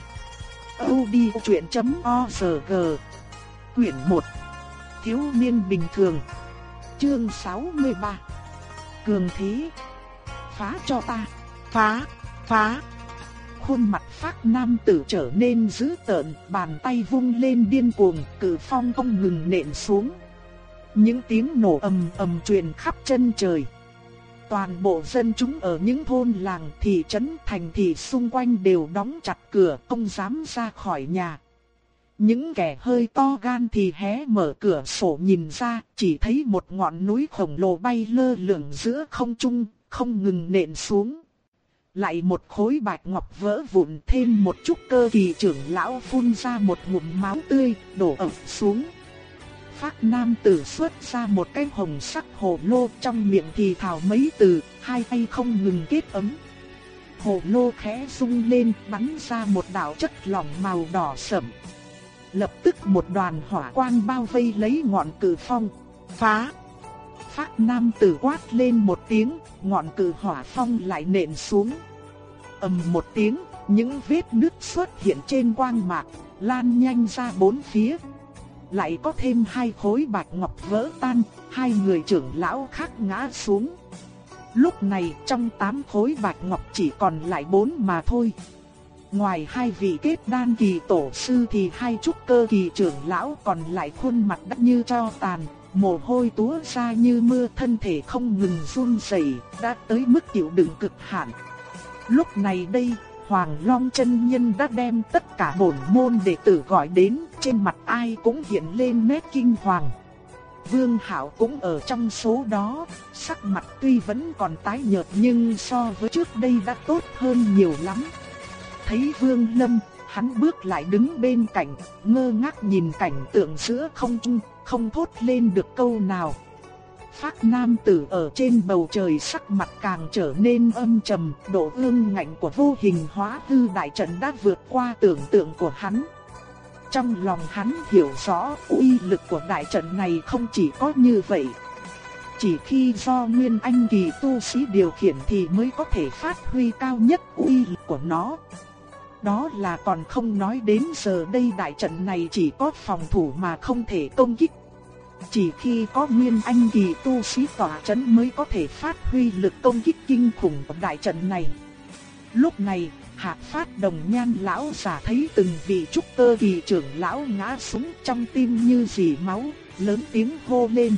odchuyện.org Quyển 1 Thiếu niên bình thường Chương 63 Cường thí Phá cho ta. Phá Phá. Khuôn mặt phát nam tử trở nên dữ tợn Bàn tay vung lên điên cuồng Cử phong không ngừng nện xuống. Những tiếng nổ ầm ầm truyền khắp chân trời. Toàn bộ dân chúng ở những thôn làng thị trấn thành thị xung quanh đều đóng chặt cửa không dám ra khỏi nhà. Những kẻ hơi to gan thì hé mở cửa sổ nhìn ra, chỉ thấy một ngọn núi khổng lồ bay lơ lửng giữa không trung, không ngừng nện xuống. Lại một khối bạch ngọc vỡ vụn thêm một chút cơ kỳ trưởng lão phun ra một ngụm máu tươi, đổ ập xuống. Phát nam tử xuất ra một cái hồng sắc hồ lô trong miệng thì thào mấy từ, hai tay không ngừng kết ấm. Hồ lô khẽ rung lên bắn ra một đạo chất lỏng màu đỏ sẫm. Lập tức một đoàn hỏa quang bao vây lấy ngọn cử phong, phá. Phát nam tử quát lên một tiếng, ngọn cử hỏa phong lại nện xuống. ầm một tiếng, những vết nứt xuất hiện trên quang mạc, lan nhanh ra bốn phía, lại có thêm hai khối bạch ngọc vỡ tan, hai người trưởng lão khác ngã xuống. Lúc này trong tám khối bạch ngọc chỉ còn lại bốn mà thôi. Ngoài hai vị kết đan kỳ tổ sư thì hai trúc cơ kỳ trưởng lão còn lại khuôn mặt đắt như cho tàn, mồ hôi túa ra như mưa thân thể không ngừng run rẩy, đã tới mức chịu đựng cực hạn. Lúc này đây, Hoàng Long chân nhân đã đem tất cả bổn môn đệ tử gọi đến, trên mặt ai cũng hiện lên nét kinh hoàng. Vương Hạo cũng ở trong số đó, sắc mặt tuy vẫn còn tái nhợt nhưng so với trước đây đã tốt hơn nhiều lắm. Thấy Vương Lâm, hắn bước lại đứng bên cạnh, ngơ ngác nhìn cảnh tượng giữa không trung, không thốt lên được câu nào. Phác nam tử ở trên bầu trời sắc mặt càng trở nên âm trầm, độ ương ngạnh của vô hình hóa hư đại trận đã vượt qua tưởng tượng của hắn. Trong lòng hắn hiểu rõ uy lực của đại trận này không chỉ có như vậy. Chỉ khi do Nguyên Anh kỳ tu sĩ điều khiển thì mới có thể phát huy cao nhất uy lực của nó. Đó là còn không nói đến giờ đây đại trận này chỉ có phòng thủ mà không thể công kích. Chỉ khi có nguyên anh kỳ tu sĩ tỏa chấn mới có thể phát huy lực công kích kinh khủng của đại trận này. Lúc này, hạ phát đồng nhan lão giả thấy từng vị trúc cơ kỳ trưởng lão ngã xuống trong tim như dì máu, lớn tiếng hô lên.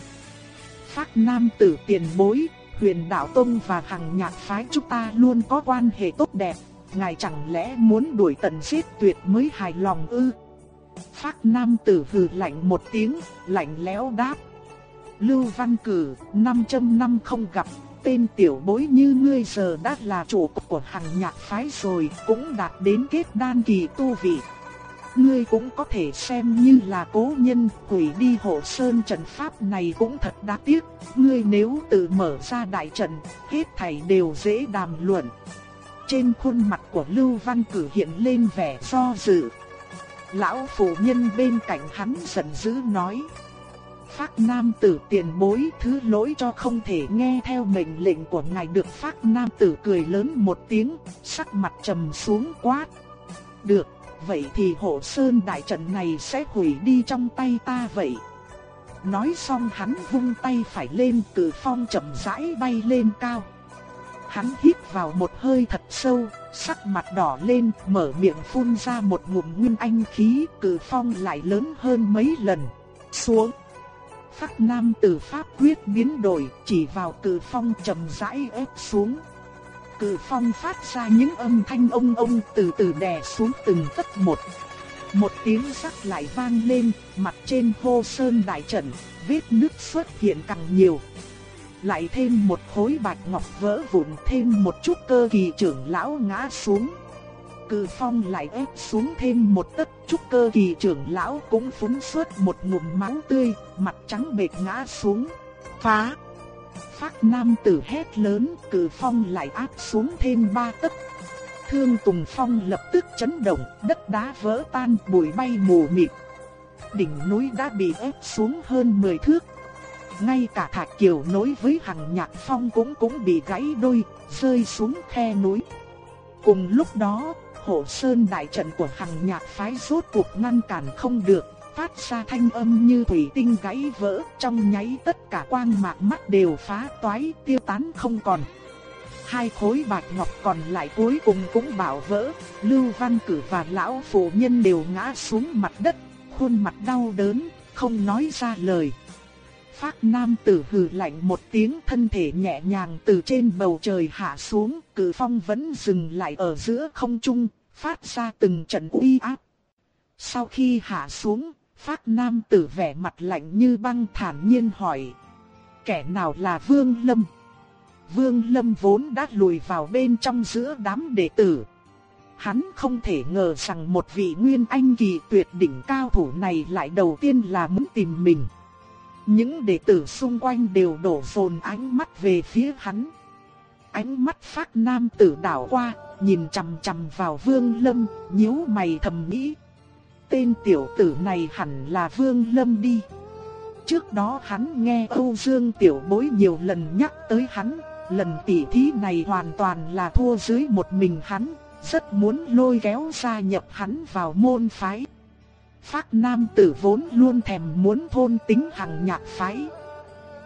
Phát nam tử tiền bối, huyền đạo tông và hằng nhạc phái chúng ta luôn có quan hệ tốt đẹp, ngài chẳng lẽ muốn đuổi tận giết tuyệt mới hài lòng ư? Phác nam tử hừ lạnh một tiếng, lạnh lẽo đáp. Lưu văn cử, năm trăm năm không gặp, tên tiểu bối như ngươi giờ đã là chủ của hàng nhạc phái rồi, cũng đạt đến kết đan kỳ tu vị. Ngươi cũng có thể xem như là cố nhân hủy đi hộ sơn trận pháp này cũng thật đáng tiếc. Ngươi nếu tự mở ra đại trận, hết thảy đều dễ đàm luận. Trên khuôn mặt của Lưu Văn Cử hiện lên vẻ do dự. Lão phụ nhân bên cạnh hắn giận dữ nói. Phác Nam tử tiền bối thứ lỗi cho không thể nghe theo mệnh lệnh của ngài được Phác Nam tử cười lớn một tiếng, sắc mặt trầm xuống quát. Được, vậy thì hộ sơn đại trận này sẽ hủy đi trong tay ta vậy. Nói xong hắn vung tay phải lên từ phong chậm rãi bay lên cao. Hắn hít vào một hơi thật sâu, sắc mặt đỏ lên, mở miệng phun ra một ngụm nguyên anh khí, cử phong lại lớn hơn mấy lần. Xuống. Phát nam từ pháp quyết biến đổi, chỉ vào cử phong chậm rãi ép xuống. Cử phong phát ra những âm thanh ông ông từ từ đè xuống từng tấc một. Một tiếng sắc lại vang lên, mặt trên hô sơn đại trận, vết nứt xuất hiện càng nhiều. Lại thêm một khối bạch ngọc vỡ vụn thêm một chút cơ kỳ trưởng lão ngã xuống. Cự phong lại ép xuống thêm một tấc chút cơ kỳ trưởng lão cũng phúng suốt một ngụm máu tươi, mặt trắng bệch ngã xuống. Phá! Phát nam tử hét lớn, cử phong lại áp xuống thêm ba tấc. Thương Tùng Phong lập tức chấn động, đất đá vỡ tan, bụi bay mù mịt. Đỉnh núi đã bị ép xuống hơn 10 thước. Ngay cả thạch kiều nối với hằng nhạc phong cũng cũng bị gãy đôi, rơi xuống khe núi. Cùng lúc đó, hộ sơn đại trận của hằng nhạc phái rốt cuộc ngăn cản không được, phát ra thanh âm như thủy tinh gãy vỡ, trong nháy tất cả quang mạc mắt đều phá toái tiêu tán không còn. Hai khối bạch ngọc còn lại cuối cùng cũng bảo vỡ, Lưu Văn Cử và lão phụ nhân đều ngã xuống mặt đất, khuôn mặt đau đớn, không nói ra lời. Phác Nam tử hừ lạnh một tiếng thân thể nhẹ nhàng từ trên bầu trời hạ xuống, cử phong vẫn dừng lại ở giữa không trung, phát ra từng trận uy áp. Sau khi hạ xuống, Phác Nam tử vẻ mặt lạnh như băng thản nhiên hỏi. Kẻ nào là Vương Lâm? Vương Lâm vốn đã lùi vào bên trong giữa đám đệ tử. Hắn không thể ngờ rằng một vị nguyên anh kỳ tuyệt đỉnh cao thủ này lại đầu tiên là muốn tìm mình. Những đệ tử xung quanh đều đổ dồn ánh mắt về phía hắn. Ánh mắt phát nam tử đảo qua, nhìn chằm chằm vào Vương Lâm, nhíu mày thầm nghĩ. Tên tiểu tử này hẳn là Vương Lâm đi. Trước đó hắn nghe Âu Dương tiểu bối nhiều lần nhắc tới hắn, lần tỉ thí này hoàn toàn là thua dưới một mình hắn, rất muốn lôi kéo gia nhập hắn vào môn phái. Phác Nam tử vốn luôn thèm muốn thôn tính hằng nhạc phái.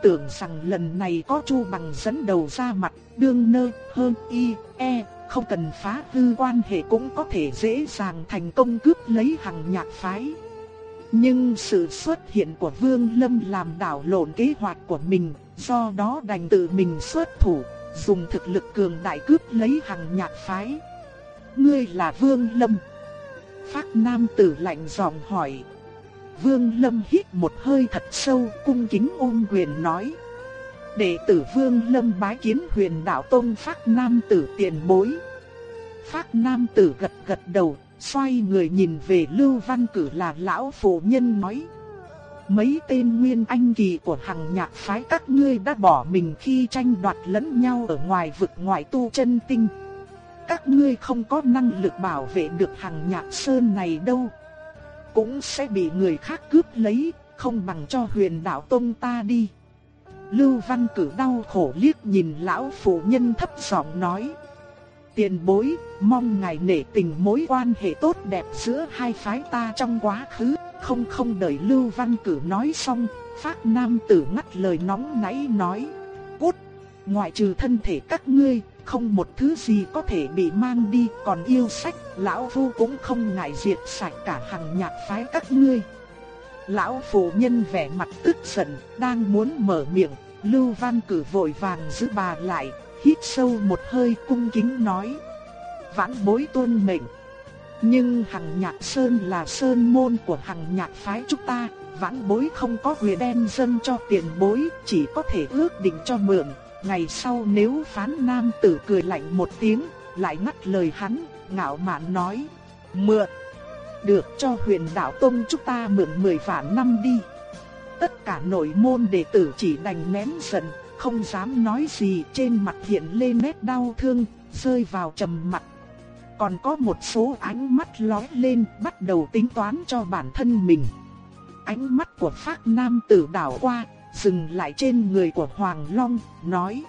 Tưởng rằng lần này có Chu Bằng dẫn đầu ra mặt, đương nơ, hơn y, e, không cần phá hư quan hệ cũng có thể dễ dàng thành công cướp lấy hằng nhạc phái. Nhưng sự xuất hiện của Vương Lâm làm đảo lộn kế hoạch của mình, do đó đành tự mình xuất thủ, dùng thực lực cường đại cướp lấy hằng nhạc phái. Ngươi là Vương Lâm. Phác Nam tử lạnh giọng hỏi. Vương Lâm hít một hơi thật sâu, cung kính ôm quyền nói. Đệ tử Vương Lâm bái kiến huyền đạo tông Phác Nam tử tiền bối. Phác Nam tử gật gật đầu, xoay người nhìn về Lưu Văn Cử là lão phụ nhân nói. Mấy tên nguyên anh kỳ của hàng nhạc phái các ngươi đã bỏ mình khi tranh đoạt lẫn nhau ở ngoài vực ngoại tu chân tinh. Các ngươi không có năng lực bảo vệ được hàng nhạc sơn này đâu. Cũng sẽ bị người khác cướp lấy, không bằng cho huyền đạo tông ta đi. Lưu Văn Cử đau khổ liếc nhìn lão phụ nhân thấp giọng nói. Tiền bối, mong ngài nể tình mối quan hệ tốt đẹp giữa hai phái ta trong quá khứ, không không đợi Lưu Văn Cử nói xong, Phát Nam tử ngắt lời nóng nãy nói. Ngoại trừ thân thể các ngươi, không một thứ gì có thể bị mang đi, còn yêu sách, lão phu cũng không ngại diệt sạch cả hàng nhạc phái các ngươi. Lão phụ nhân vẻ mặt tức giận, đang muốn mở miệng, Lưu Văn Cử vội vàng giữ bà lại, hít sâu một hơi cung kính nói. Vãn bối tuân mệnh. Nhưng hằng nhạc sơn là sơn môn của hằng nhạc phái chúng ta, vãn bối không có quyền đem dân cho tiền bối, chỉ có thể ước định cho mượn. Ngày sau nếu phán nam tử cười lạnh một tiếng, lại ngắt lời hắn, ngạo mạn nói, mượn. Được cho huyền đạo tông chúng ta mượn 10 vạn năm đi. Tất cả nội môn đệ tử chỉ đành nén giận, không dám nói gì trên mặt hiện lên nét đau thương, rơi vào trầm mặt. Còn có một số ánh mắt lóe lên bắt đầu tính toán cho bản thân mình. ánh mắt của Phác Nam tử đảo qua, dừng lại trên người của Hoàng Long, nói.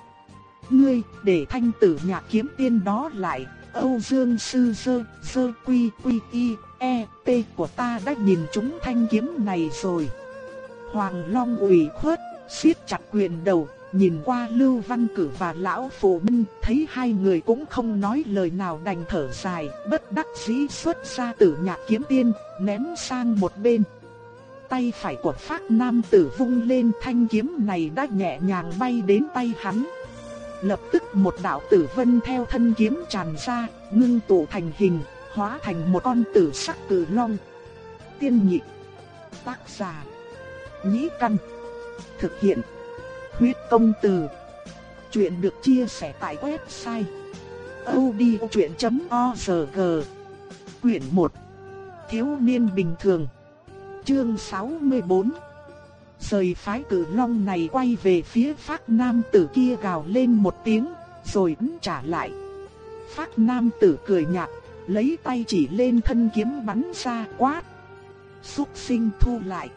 Ngươi, để thanh tử nhạc kiếm tiên đó lại, Âu Dương Sư Dơ, Dơ Quy Quy Y, E, T của ta đã nhìn chúng thanh kiếm này rồi. Hoàng Long ủy khuất, siết chặt quyền đầu, nhìn qua Lưu Văn Cử và Lão Phù Minh, thấy hai người cũng không nói lời nào đành thở dài, bất đắc dĩ xuất ra tử nhạc kiếm tiên, ném sang một bên. Tay phải của Phác Nam tử vung lên thanh kiếm này đã nhẹ nhàng bay đến tay hắn. Lập tức một đạo tử vân theo thân kiếm tràn ra, ngưng tụ thành hình, hóa thành một con tử sắc cử long. Tiên nhị Tác giả. Nhĩ căn. Thực hiện. Huyết công từ. Chuyện được chia sẻ tại website. odchuyện.org Quyển 1. Thiếu niên bình thường. Chương 64 Rời phái cử long này quay về phía phác nam tử kia gào lên một tiếng, rồi ấn trả lại. Phác nam tử cười nhạt, lấy tay chỉ lên thân kiếm bắn ra quát. Xúc sinh thu lại.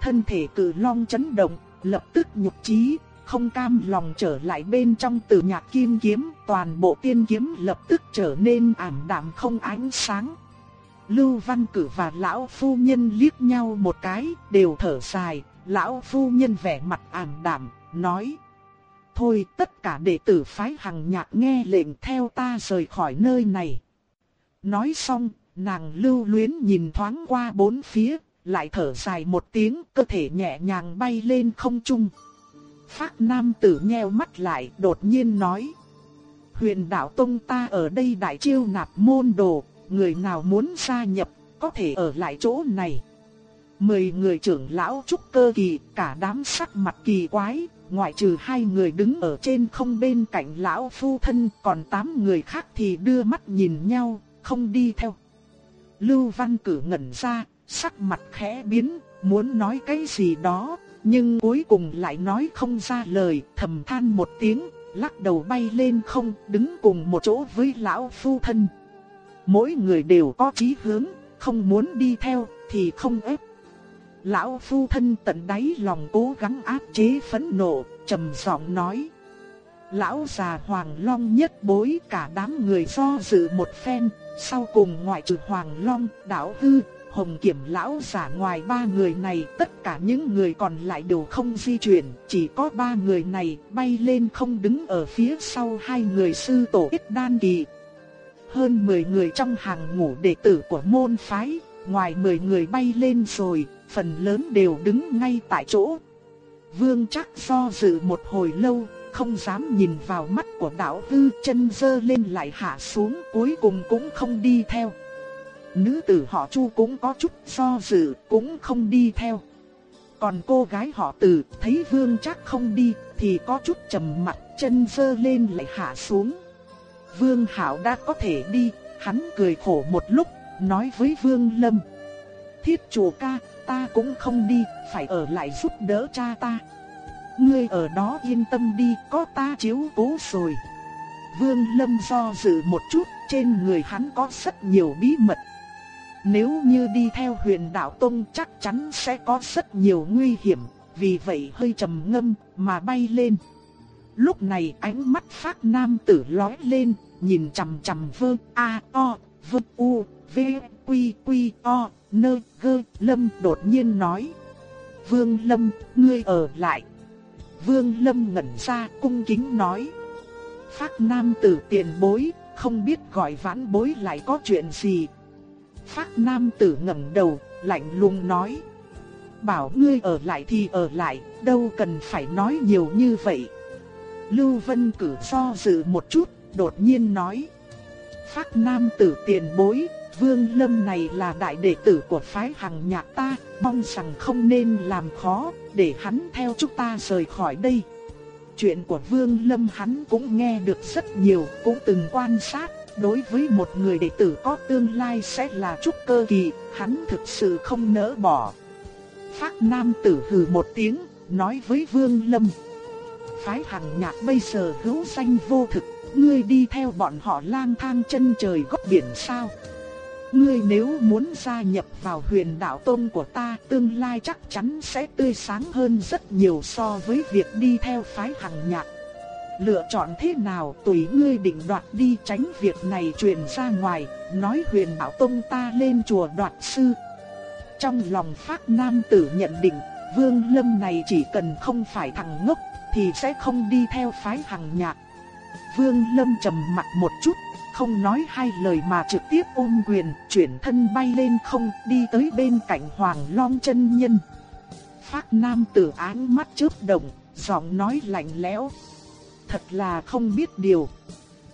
Thân thể cử long chấn động, lập tức nhục chí, không cam lòng trở lại bên trong tử nhạc kim kiếm, toàn bộ tiên kiếm lập tức trở nên ảm đạm không ánh sáng. Lưu Văn Cử và lão phu nhân liếc nhau một cái, đều thở dài, lão phu nhân vẻ mặt ảm đạm, nói: "Thôi, tất cả đệ tử phái Hằng Nhạc nghe lệnh theo ta rời khỏi nơi này." Nói xong, nàng lưu luyến nhìn thoáng qua bốn phía, lại thở dài một tiếng, cơ thể nhẹ nhàng bay lên không trung. Phác Nam tử nheo mắt lại, đột nhiên nói: "Huyền đạo tông ta ở đây đại chiêu nạp môn đồ, người nào muốn gia nhập, có thể ở lại chỗ này." Mười người trưởng lão trúc cơ kỳ, cả đám sắc mặt kỳ quái, ngoại trừ hai người đứng ở trên không bên cạnh lão phu thân, còn tám người khác thì đưa mắt nhìn nhau, không đi theo. Lưu Văn Cử ngẩn ra, sắc mặt khẽ biến, muốn nói cái gì đó, nhưng cuối cùng lại nói không ra lời, thầm than một tiếng, lắc đầu bay lên không, đứng cùng một chỗ với lão phu thân. Mỗi người đều có chí hướng, không muốn đi theo thì không ép. Lão phu thân tận đáy lòng cố gắng áp chế phẫn nộ, trầm giọng nói: Lão già Hoàng Long nhất bối cả đám người do dự một phen, sau cùng ngoại trừ Hoàng Long, đạo Hư, Hồng Kiểm lão giả ngoài ba người này, tất cả những người còn lại đều không di chuyển, chỉ có ba người này bay lên không đứng ở phía sau hai người sư tổ ít đan kỳ. Hơn 10 người trong hàng ngũ đệ tử của môn phái, ngoài 10 người bay lên rồi, phần lớn đều đứng ngay tại chỗ. Vương chắc do dự một hồi lâu, không dám nhìn vào mắt của đạo hư chân dơ lên lại hạ xuống cuối cùng cũng không đi theo. Nữ tử họ Chu cũng có chút do dự, cũng không đi theo. Còn cô gái họ Từ thấy Vương chắc không đi thì có chút trầm mặt, chân dơ lên lại hạ xuống. Vương Hảo đã có thể đi, hắn cười khổ một lúc, nói với Vương Lâm. Thiết chủ ca, ta cũng không đi, phải ở lại giúp đỡ cha ta. Ngươi ở đó yên tâm đi, có ta chiếu cố rồi. Vương Lâm do dự một chút, trên người hắn có rất nhiều bí mật. Nếu như đi theo huyền đạo tông chắc chắn sẽ có rất nhiều nguy hiểm, vì vậy hơi trầm ngâm mà bay lên. Lúc này ánh mắt phát nam tử lói lên, nhìn chằm chằm vơ a o vơ u v quy quy o nơ gơ lâm đột nhiên nói. Vương Lâm, ngươi ở lại. Vương Lâm ngẩn ra cung kính nói. Phát nam tử tiền bối, không biết gọi vãn bối lại có chuyện gì. Phát nam tử ngẩng đầu, lạnh lùng nói. Bảo ngươi ở lại thì ở lại, đâu cần phải nói nhiều như vậy. Lưu Vân cử do dự một chút, đột nhiên nói. Phát nam tử tiền bối, Vương Lâm này là đại đệ tử của phái Hằng Nhạc ta, mong rằng không nên làm khó, để hắn theo chúng ta rời khỏi đây. Chuyện của Vương Lâm hắn cũng nghe được rất nhiều, cũng từng quan sát, đối với một người đệ tử có tương lai sẽ là trúc cơ kỳ, hắn thực sự không nỡ bỏ. Phác Nam tử hừ một tiếng, nói với Vương Lâm. Phái Hằng Nhạc bây giờ hữu danh vô thực, ngươi đi theo bọn họ lang thang chân trời góc biển sao? ngươi nếu muốn gia nhập vào huyền đạo tông của ta tương lai chắc chắn sẽ tươi sáng hơn rất nhiều so với việc đi theo phái hằng nhạc. Lựa chọn thế nào tùy ngươi định đoạt đi tránh việc này truyền ra ngoài, nói huyền đạo tông ta lên chùa đoạt sư. Trong lòng phát nam tử nhận định, vương lâm này chỉ cần không phải thằng ngốc, thì sẽ không đi theo phái hằng nhạc. Vương lâm trầm mặt một chút, không nói hai lời mà trực tiếp ôm quyền, chuyển thân bay lên không, đi tới bên cạnh Hoàng Long chân nhân. Phác Nam tử áng mắt chớp động, giọng nói lạnh lẽo. Thật là không biết điều.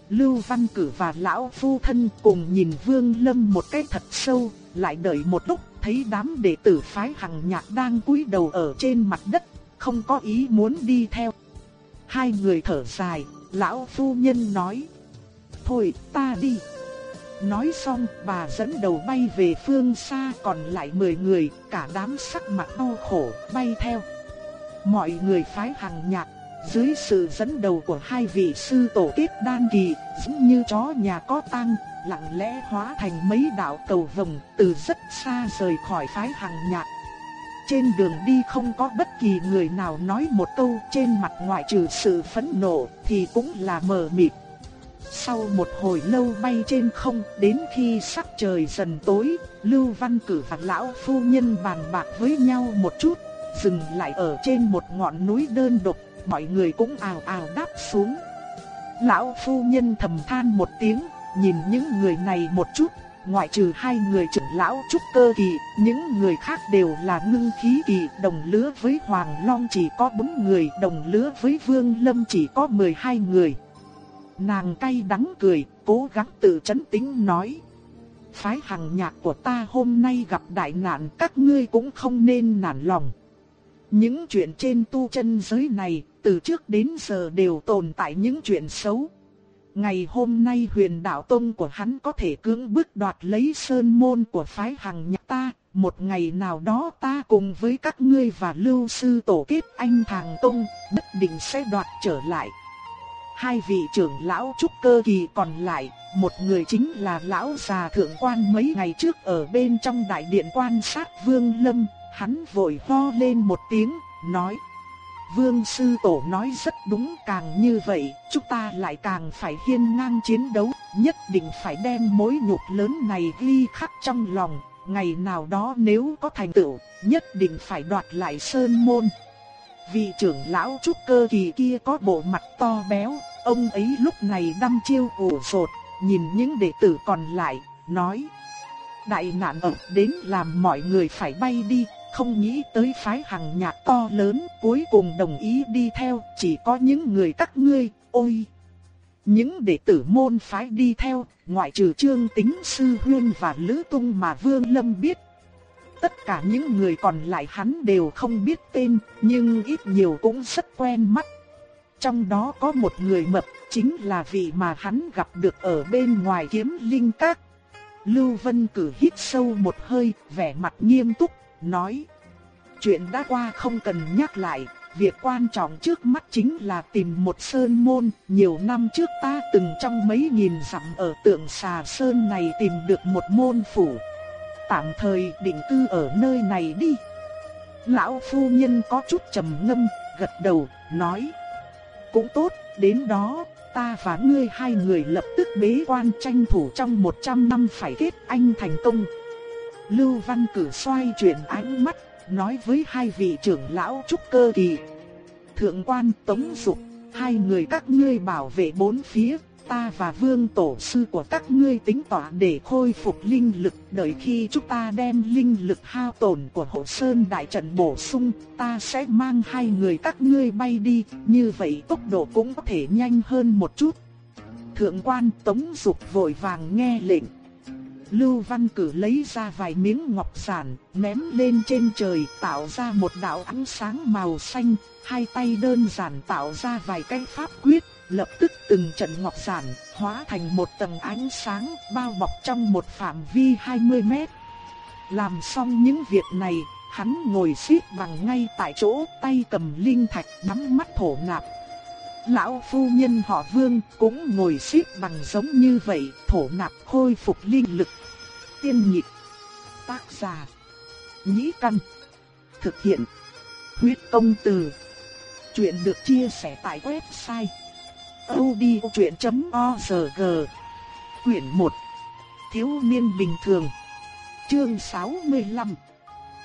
Lưu Văn Cử và lão phu thân cùng nhìn Vương Lâm một cái thật sâu, lại đợi một lúc, thấy đám đệ tử phái Hằng Nhạc đang cúi đầu ở trên mặt đất, không có ý muốn đi theo. Hai người thở dài, lão phu nhân nói: Thôi ta đi. Nói xong bà dẫn đầu bay về phương xa còn lại 10 người, cả đám sắc mặt đau khổ, bay theo. Mọi người phái hàng nhạc, dưới sự dẫn đầu của hai vị sư tổ kết đan kỳ, giống như chó nhà có tăng, lặng lẽ hóa thành mấy đạo cầu vồng từ rất xa rời khỏi phái hàng nhạc. Trên đường đi không có bất kỳ người nào nói một câu trên mặt ngoại trừ sự phẫn nộ thì cũng là mờ mịt. Sau một hồi lâu bay trên không, đến khi sắc trời dần tối, Lưu Văn Cử và lão phu nhân bàn bạc với nhau một chút, dừng lại ở trên một ngọn núi đơn độc, mọi người cũng ào ào đáp xuống. Lão phu nhân thầm than một tiếng, nhìn những người này một chút, ngoại trừ hai người trưởng lão trúc cơ kỳ, những người khác đều là ngưng khí kỳ, đồng lứa với Hoàng Long chỉ có bốn người, đồng lứa với Vương Lâm chỉ có 12 người. Nàng cay đắng cười, cố gắng tự chấn tĩnh nói. Phái hằng nhạc của ta hôm nay gặp đại nạn các ngươi cũng không nên nản lòng. Những chuyện trên tu chân giới này, từ trước đến giờ đều tồn tại những chuyện xấu. Ngày hôm nay huyền đạo tông của hắn có thể cưỡng bức đoạt lấy sơn môn của phái hằng nhạc ta. Một ngày nào đó ta cùng với các ngươi và lưu sư tổ kết anh thằng tông, bất định sẽ đoạt trở lại. Hai vị trưởng lão trúc cơ kỳ còn lại, một người chính là lão già thượng quan mấy ngày trước ở bên trong đại điện quan sát Vương Lâm, hắn vội ho lên một tiếng, nói. Vương sư tổ nói rất đúng càng như vậy, chúng ta lại càng phải hiên ngang chiến đấu, nhất định phải đem mối nhục lớn này ghi khắc trong lòng, ngày nào đó nếu có thành tựu, nhất định phải đoạt lại sơn môn. Vị trưởng lão trúc cơ kỳ kia có bộ mặt to béo, Ông ấy lúc này đăm chiêu ủ rột, nhìn những đệ tử còn lại, nói. Đại nạn ập đến làm mọi người phải bay đi, không nghĩ tới phái hàng nhạc to lớn, cuối cùng đồng ý đi theo, chỉ có những người các ngươi, ôi! Những đệ tử môn phái đi theo, ngoại trừ trương tính sư huyên và lữ tung mà Vương Lâm biết. Tất cả những người còn lại hắn đều không biết tên, nhưng ít nhiều cũng rất quen mắt. Trong đó có một người mập, chính là vị mà hắn gặp được ở bên ngoài kiếm linh các. Lưu Vân cử hít sâu một hơi, vẻ mặt nghiêm túc, nói. Chuyện đã qua không cần nhắc lại, việc quan trọng trước mắt chính là tìm một sơn môn. Nhiều năm trước ta từng trong mấy nghìn dặm ở tượng xà sơn này tìm được một môn phủ. Tạm thời định cư ở nơi này đi. Lão phu nhân có chút trầm ngâm, gật đầu, nói cũng tốt, đến đó, ta và ngươi hai người lập tức bế quan tranh thủ trong 100 năm phải kết anh thành công. Lưu Văn Cử xoay chuyển ánh mắt, nói với hai vị trưởng lão trúc cơ kỳ. Thượng quan Tống Dục, hai người các ngươi bảo vệ bốn phía, ta và vương tổ sư của các ngươi tính tỏa để khôi phục linh lực, đợi khi chúng ta đem linh lực hao tổn của hộ sơn đại trận bổ sung, ta sẽ mang hai người các ngươi bay đi, như vậy tốc độ cũng có thể nhanh hơn một chút. Thượng quan Tống Dục vội vàng nghe lệnh. Lưu Văn Cử lấy ra vài miếng ngọc giản, ném lên trên trời tạo ra một đạo ánh sáng màu xanh, hai tay đơn giản tạo ra vài cái pháp quyết, lập tức từng trận ngọc giản hóa thành một tầng ánh sáng bao bọc trong một phạm vi 20 mét. Làm xong những việc này, hắn ngồi xếp bằng ngay tại chỗ tay cầm linh thạch nắm mắt thổ nạp. Lão phu nhân họ vương cũng ngồi xếp bằng giống như vậy thổ nạp khôi phục linh lực tiên nhịp. Tác giả. Nhĩ căn. Thực hiện. Huyết công từ. Chuyện được chia sẻ tại website. odchuyện.org Quyển 1 Thiếu niên bình thường Chương 65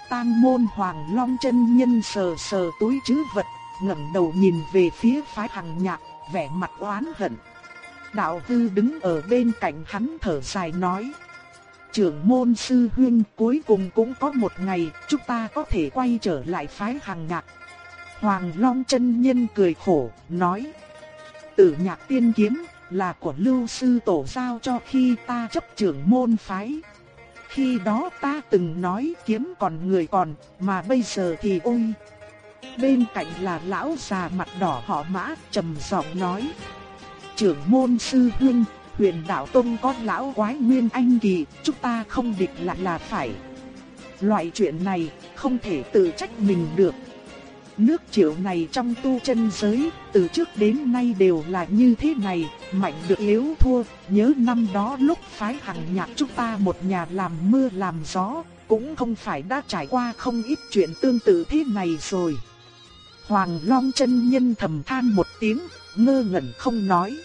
Tang môn hoàng long chân nhân sờ sờ túi chứ vật, ngẩng đầu nhìn về phía phái hằng nhạc, vẻ mặt oán hận. Đạo Tư đứng ở bên cạnh hắn thở dài nói. Trưởng môn sư huynh cuối cùng cũng có một ngày chúng ta có thể quay trở lại phái hàng nhạc. Hoàng Long chân nhân cười khổ, nói. Tử nhạc tiên kiếm là của lưu sư tổ giao cho khi ta chấp trưởng môn phái. Khi đó ta từng nói kiếm còn người còn, mà bây giờ thì ôi. Bên cạnh là lão già mặt đỏ họ mã trầm giọng nói trưởng môn sư huynh, huyền đạo tông có lão quái nguyên anh kỳ, chúng ta không địch lại là phải. Loại chuyện này không thể tự trách mình được. Nước triệu này trong tu chân giới, từ trước đến nay đều là như thế này, mạnh được yếu thua, nhớ năm đó lúc phái hằng nhạc chúng ta một nhà làm mưa làm gió, cũng không phải đã trải qua không ít chuyện tương tự thế này rồi. Hoàng Long chân nhân thầm than một tiếng, ngơ ngẩn không nói.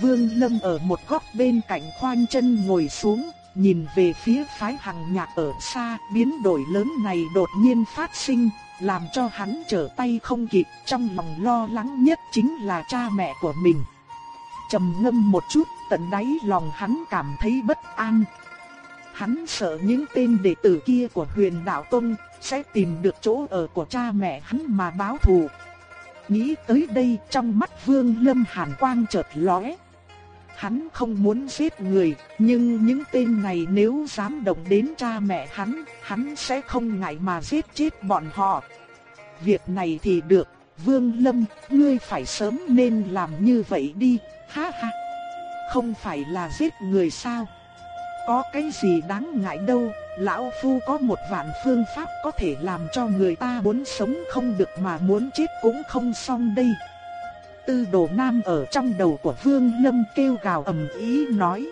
Vương Lâm ở một góc bên cạnh khoanh chân ngồi xuống, nhìn về phía phái hằng nhạc ở xa, biến đổi lớn này đột nhiên phát sinh, làm cho hắn trở tay không kịp, trong lòng lo lắng nhất chính là cha mẹ của mình. Trầm ngâm một chút, tận đáy lòng hắn cảm thấy bất an. Hắn sợ những tên đệ tử kia của huyền đạo tông sẽ tìm được chỗ ở của cha mẹ hắn mà báo thù. Nghĩ tới đây trong mắt vương lâm hàn quang chợt lóe. Hắn không muốn giết người, nhưng những tên này nếu dám động đến cha mẹ hắn, hắn sẽ không ngại mà giết chết bọn họ. Việc này thì được, Vương Lâm, ngươi phải sớm nên làm như vậy đi, ha ha. Không phải là giết người sao? Có cái gì đáng ngại đâu, lão phu có một vạn phương pháp có thể làm cho người ta muốn sống không được mà muốn chết cũng không xong đây. Tư đồ nam ở trong đầu của Vương Lâm kêu gào ầm ý nói.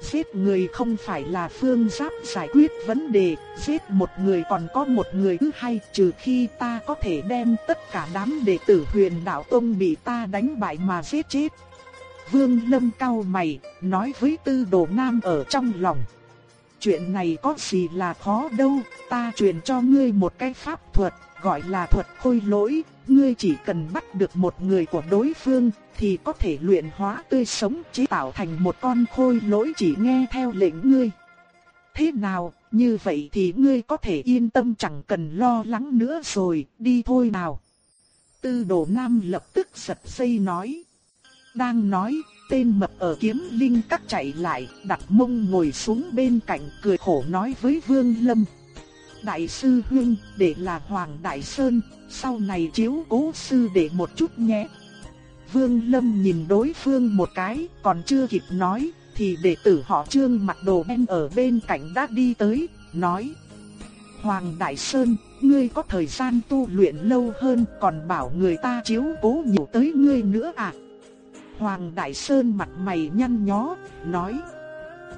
Giết người không phải là phương pháp giải quyết vấn đề, giết một người còn có một người thứ hai trừ khi ta có thể đem tất cả đám đệ tử huyền đạo tông bị ta đánh bại mà giết chết. Vương Lâm cao mày, nói với tư đồ nam ở trong lòng. Chuyện này có gì là khó đâu, ta truyền cho ngươi một cái pháp thuật, gọi là thuật khôi lỗi, ngươi chỉ cần bắt được một người của đối phương thì có thể luyện hóa tươi sống chế tạo thành một con khôi lỗi chỉ nghe theo lệnh ngươi. Thế nào, như vậy thì ngươi có thể yên tâm chẳng cần lo lắng nữa rồi, đi thôi nào. Tư đồ nam lập tức giật dây nói. Đang nói, tên mập ở kiếm linh cắt chạy lại, đặt mông ngồi xuống bên cạnh cười khổ nói với Vương Lâm. Đại sư huynh, để là Hoàng Đại Sơn, sau này chiếu cố sư để một chút nhé. Vương Lâm nhìn đối phương một cái, còn chưa kịp nói, thì đệ tử họ trương mặt đồ đen ở bên cạnh đã đi tới, nói. Hoàng Đại Sơn, ngươi có thời gian tu luyện lâu hơn còn bảo người ta chiếu cố nhiều tới ngươi nữa à? Hoàng Đại Sơn mặt mày nhăn nhó, nói.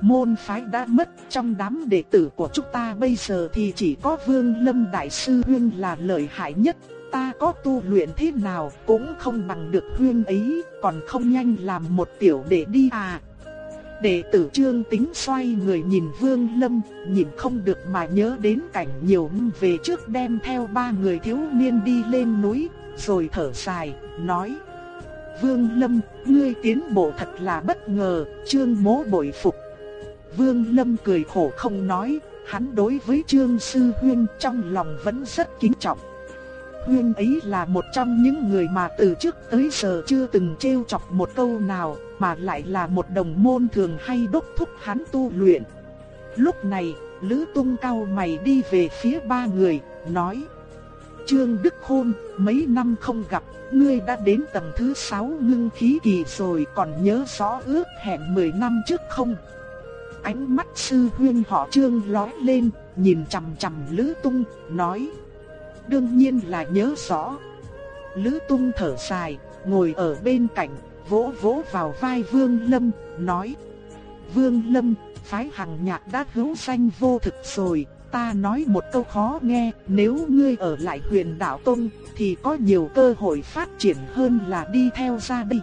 Môn phái đã mất trong đám đệ tử của chúng ta bây giờ thì chỉ có Vương Lâm Đại Sư Huyên là lợi hại nhất. Ta có tu luyện thế nào cũng không bằng được Huyên ấy, còn không nhanh làm một tiểu đệ đi à. Đệ tử trương tính xoay người nhìn Vương Lâm, nhìn không được mà nhớ đến cảnh nhiều năm về trước đem theo ba người thiếu niên đi lên núi, rồi thở dài, nói. Vương Lâm, ngươi tiến bộ thật là bất ngờ, trương Mỗ bội phục. Vương Lâm cười khổ không nói, hắn đối với Trương Sư Huyên trong lòng vẫn rất kính trọng. Huyên ấy là một trong những người mà từ trước tới giờ chưa từng trêu chọc một câu nào, mà lại là một đồng môn thường hay đốc thúc hắn tu luyện. Lúc này, Lữ Tung cao mày đi về phía ba người, nói Trương Đức Khôn, mấy năm không gặp, ngươi đã đến tầng thứ 6 ngưng khí kỳ rồi còn nhớ rõ ước hẹn 10 năm trước không? Ánh mắt sư huyên họ trương lóe lên, nhìn chằm chằm Lữ Tung, nói. Đương nhiên là nhớ rõ. Lữ Tung thở dài, ngồi ở bên cạnh, vỗ vỗ vào vai Vương Lâm, nói. Vương Lâm, phái hằng nhạc đã hữu danh vô thực rồi, ta nói một câu khó nghe, nếu ngươi ở lại huyền đạo tông thì có nhiều cơ hội phát triển hơn là đi theo ra đi.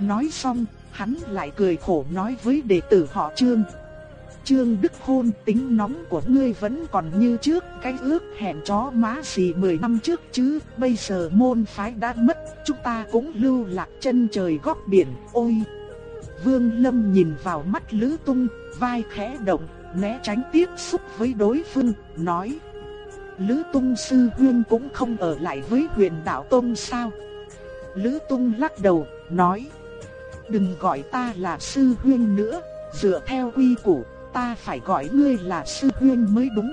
Nói xong, hắn lại cười khổ nói với đệ tử họ Trương. Trương Đức Hôn tính nóng của ngươi vẫn còn như trước, cái ước hẹn chó má xì 10 năm trước chứ, bây giờ môn phái đã mất, chúng ta cũng lưu lạc chân trời góc biển, ôi. Vương Lâm nhìn vào mắt Lữ Tung, vai khẽ động, né tránh tiếp xúc với đối phương, nói. Lữ Tung sư huyên cũng không ở lại với huyền đạo tông sao? Lữ Tung lắc đầu, nói. Đừng gọi ta là sư huyên nữa, dựa theo quy củ, ta phải gọi ngươi là sư huyên mới đúng.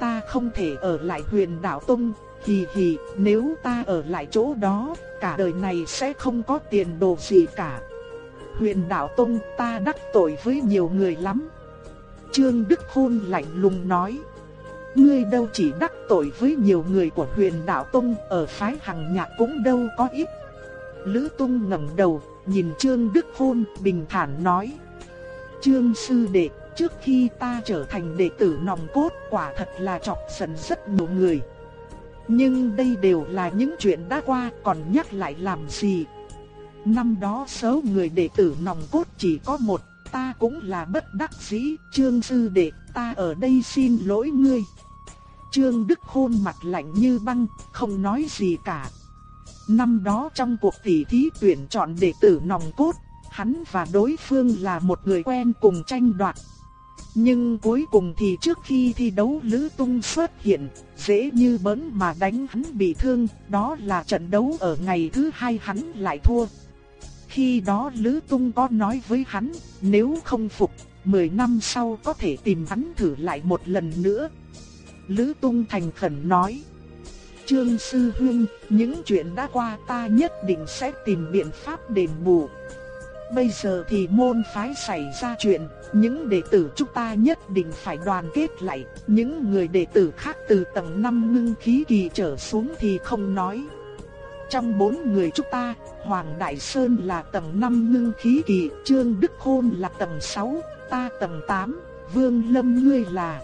Ta không thể ở lại huyền đạo tông, hì hì, nếu ta ở lại chỗ đó, cả đời này sẽ không có tiền đồ gì cả. Huyền đạo tông ta đắc tội với nhiều người lắm. Trương Đức Khôn lạnh lùng nói. Ngươi đâu chỉ đắc tội với nhiều người của huyền đạo tông ở phái hằng nhạc cũng đâu có ít. Lữ Tung ngẩng đầu, nhìn Trương Đức Khôn bình thản nói. Trương Sư Đệ, trước khi ta trở thành đệ tử nòng cốt quả thật là chọc giận rất nhiều người. Nhưng đây đều là những chuyện đã qua còn nhắc lại làm gì. Năm đó số người đệ tử nòng cốt chỉ có một, ta cũng là bất đắc dĩ, Trương Sư Đệ, ta ở đây xin lỗi ngươi. Trương Đức Khôn mặt lạnh như băng, không nói gì cả. Năm đó trong cuộc tỷ thí tuyển chọn đệ tử nòng cốt, hắn và đối phương là một người quen cùng tranh đoạt. Nhưng cuối cùng thì trước khi thi đấu Lữ Tung xuất hiện, dễ như bỡn mà đánh hắn bị thương, đó là trận đấu ở ngày thứ hai hắn lại thua. Khi đó Lữ Tung có nói với hắn, nếu không phục, 10 năm sau có thể tìm hắn thử lại một lần nữa. Lữ Tung thành khẩn nói, Trương Sư Huynh, những chuyện đã qua ta nhất định sẽ tìm biện pháp đền bù. Bây giờ thì môn phái xảy ra chuyện, những đệ tử chúng ta nhất định phải đoàn kết lại, những người đệ tử khác từ tầng 5 ngưng khí kỳ trở xuống thì không nói. Trong bốn người chúng ta, Hoàng Đại Sơn là tầng 5 ngưng khí kỳ, Trương Đức Khôn là tầng 6, ta tầng 8, Vương Lâm ngươi là...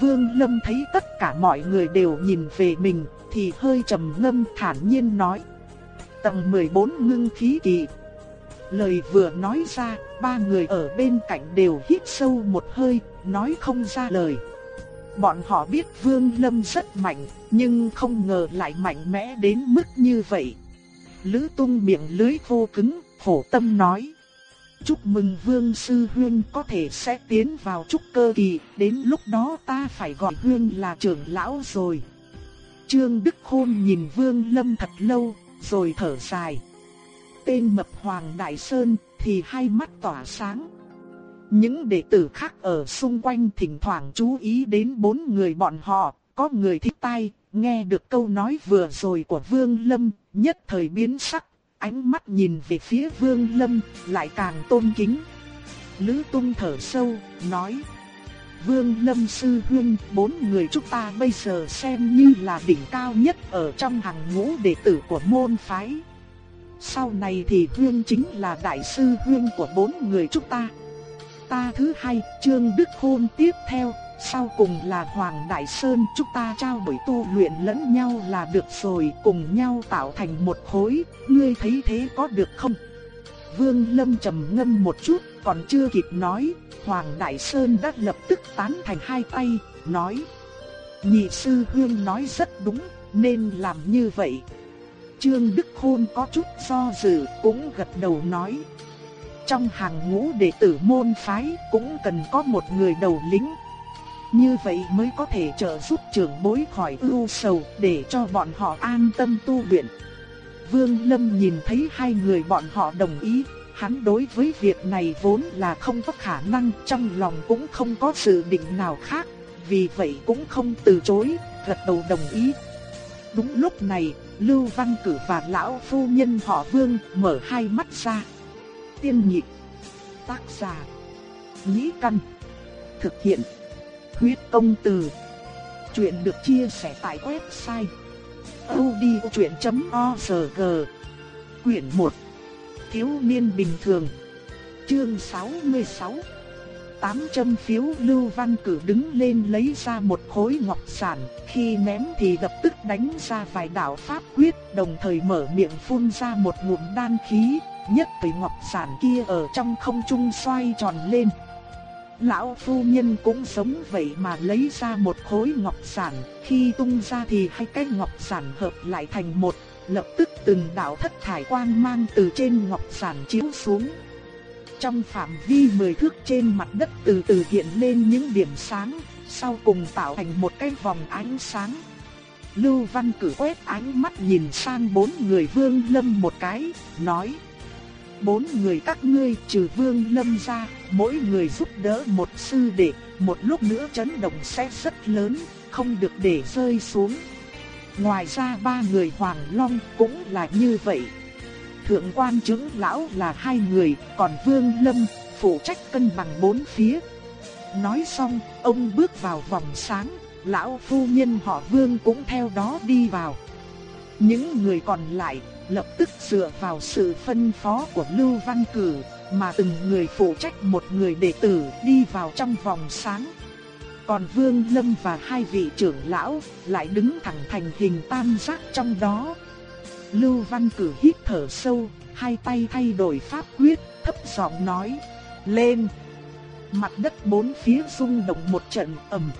Vương Lâm thấy tất cả mọi người đều nhìn về mình, thì hơi trầm ngâm thản nhiên nói. Tầng 14 ngưng khí kỳ. Lời vừa nói ra, ba người ở bên cạnh đều hít sâu một hơi, nói không ra lời. Bọn họ biết Vương Lâm rất mạnh, nhưng không ngờ lại mạnh mẽ đến mức như vậy. Lữ tung miệng lưới vô cứng, khổ tâm nói. Chúc mừng Vương Sư Huyên có thể sẽ tiến vào trúc cơ kỳ, đến lúc đó ta phải gọi Huyên là trưởng lão rồi. Trương Đức Khôn nhìn Vương Lâm thật lâu, rồi thở dài. Tên mập Hoàng Đại Sơn thì hai mắt tỏa sáng. Những đệ tử khác ở xung quanh thỉnh thoảng chú ý đến bốn người bọn họ, có người thích tai, nghe được câu nói vừa rồi của Vương Lâm, nhất thời biến sắc, ánh mắt nhìn về phía Vương Lâm, lại càng tôn kính. Lữ tung thở sâu, nói, Vương Lâm Sư Huynh, bốn người chúng ta bây giờ xem như là đỉnh cao nhất ở trong hàng ngũ đệ tử của môn phái. Sau này thì Huynh chính là Đại sư Huynh của bốn người chúng ta. Ta thứ hai, Trương Đức Khôn tiếp theo, sau cùng là Hoàng Đại Sơn. Chúng ta trao đổi tu luyện lẫn nhau là được rồi, cùng nhau tạo thành một khối, ngươi thấy thế có được không? Vương Lâm trầm ngâm một chút, còn chưa kịp nói, Hoàng Đại Sơn đã lập tức tán thành hai tay, nói. Nhị sư huynh nói rất đúng, nên làm như vậy. Trương Đức Khôn có chút do dự, cũng gật đầu nói. Trong hàng ngũ đệ tử môn phái cũng cần có một người đầu lĩnh. Như vậy mới có thể trợ giúp trưởng bối khỏi ưu sầu để cho bọn họ an tâm tu luyện. Vương Lâm nhìn thấy hai người bọn họ đồng ý, Hắn đối với việc này vốn là không có khả năng, trong lòng cũng không có sự định nào khác, vì vậy cũng không từ chối, gật đầu đồng ý. Đúng lúc này, Lưu Văn Cử và lão phu nhân họ Vương mở hai mắt ra. Tiên nhị. Tác giả, nhĩ căn, thực hiện, huyết công từ. Chuyện được chia sẻ tại website odchuyện.org Quyển 1 thiếu niên bình thường. Chương 66 Tám châm phiếu Lưu Văn Cử đứng lên lấy ra một khối ngọc sản, khi ném thì lập tức đánh ra vài đạo pháp quyết, đồng thời mở miệng phun ra một ngụm đan khí, nhất thời ngọc sản kia ở trong không trung xoay tròn lên. Lão phu nhân cũng sống vậy mà lấy ra một khối ngọc sản, khi tung ra thì hai cái ngọc sản hợp lại thành một, lập tức từng đạo thất thải quang mang từ trên ngọc sản chiếu xuống. Trong phạm vi mười thước trên mặt đất từ từ hiện lên những điểm sáng, sau cùng tạo thành một cái vòng ánh sáng. Lưu Văn cử quét ánh mắt nhìn sang bốn người Vương Lâm một cái, nói: "Bốn người các ngươi trừ Vương Lâm ra, mỗi người giúp đỡ một sư đệ, một lúc nữa chấn động sẽ rất lớn, không được để rơi xuống." Ngoài ra ba người Hoàng Long cũng là như vậy. Thượng quan chứng lão là hai người, còn Vương Lâm phụ trách cân bằng bốn phía. Nói xong, ông bước vào vòng sáng, lão phu nhân họ Vương cũng theo đó đi vào. Những người còn lại lập tức dựa vào sự phân phó của Lưu Văn Cử, mà từng người phụ trách một người đệ tử đi vào trong vòng sáng. Còn Vương Lâm và hai vị trưởng lão lại đứng thẳng thành hình tam giác trong đó. Lưu Văn Cử hít thở sâu, hai tay thay đổi pháp quyết, thấp giọng nói, lên. Mặt đất bốn phía rung động một trận ầm.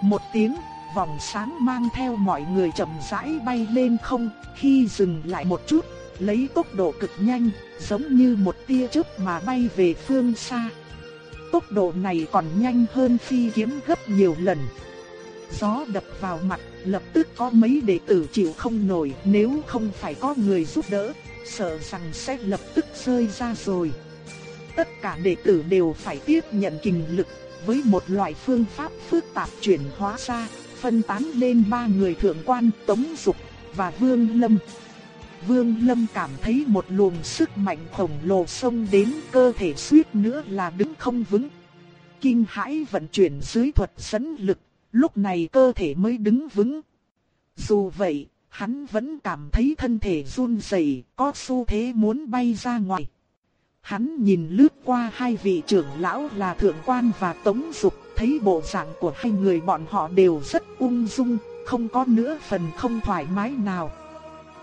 Một tiếng, vòng sáng mang theo mọi người chậm rãi bay lên không, khi dừng lại một chút, lấy tốc độ cực nhanh, giống như một tia chớp mà bay về phương xa tốc độ này còn nhanh hơn phi kiếm gấp nhiều lần. Gió đập vào mặt, lập tức có mấy đệ tử chịu không nổi, nếu không phải có người giúp đỡ, sợ rằng sẽ lập tức rơi ra rồi. Tất cả đệ tử đều phải tiếp nhận kinh lực, với một loại phương pháp phức tạp chuyển hóa ra, phân tán lên ba người thượng quan Tống Dục và Vương Lâm. Vương Lâm cảm thấy một luồng sức mạnh khổng lồ xông đến cơ thể suýt nữa là đứng không vững. Kinh hãi vận chuyển dưới thuật dẫn lực, lúc này cơ thể mới đứng vững. Dù vậy, hắn vẫn cảm thấy thân thể run rẩy, có xu thế muốn bay ra ngoài. Hắn nhìn lướt qua hai vị trưởng lão là Thượng Quan và Tống Dục, thấy bộ dạng của hai người bọn họ đều rất ung dung, không có nữa phần không thoải mái nào.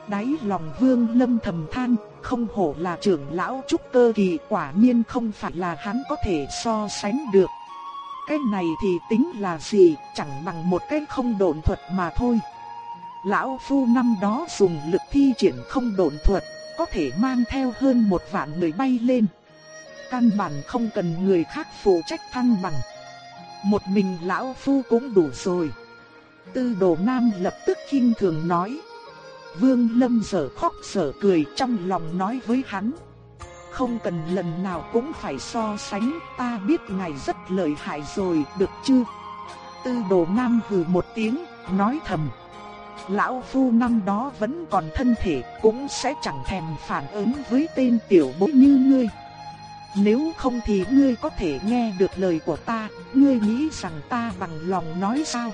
Đáy lòng vương lâm thầm than, không hổ là trưởng lão trúc cơ kỳ quả nhiên không phải là hắn có thể so sánh được. Cái này thì tính là gì, chẳng bằng một cái không độn thuật mà thôi. Lão Phu năm đó dùng lực thi triển không độn thuật, có thể mang theo hơn một vạn người bay lên. Căn bản không cần người khác phụ trách thăng bằng. Một mình Lão Phu cũng đủ rồi. Tư đồ nam lập tức khinh thường nói. Vương Lâm sở khóc sở cười trong lòng nói với hắn. Không cần lần nào cũng phải so sánh, ta biết ngài rất lợi hại rồi, được chưa? Tư đồ nam hừ một tiếng, nói thầm. Lão Phu năm đó vẫn còn thân thể, cũng sẽ chẳng thèm phản ứng với tên tiểu bối như ngươi. Nếu không thì ngươi có thể nghe được lời của ta, ngươi nghĩ rằng ta bằng lòng nói sao?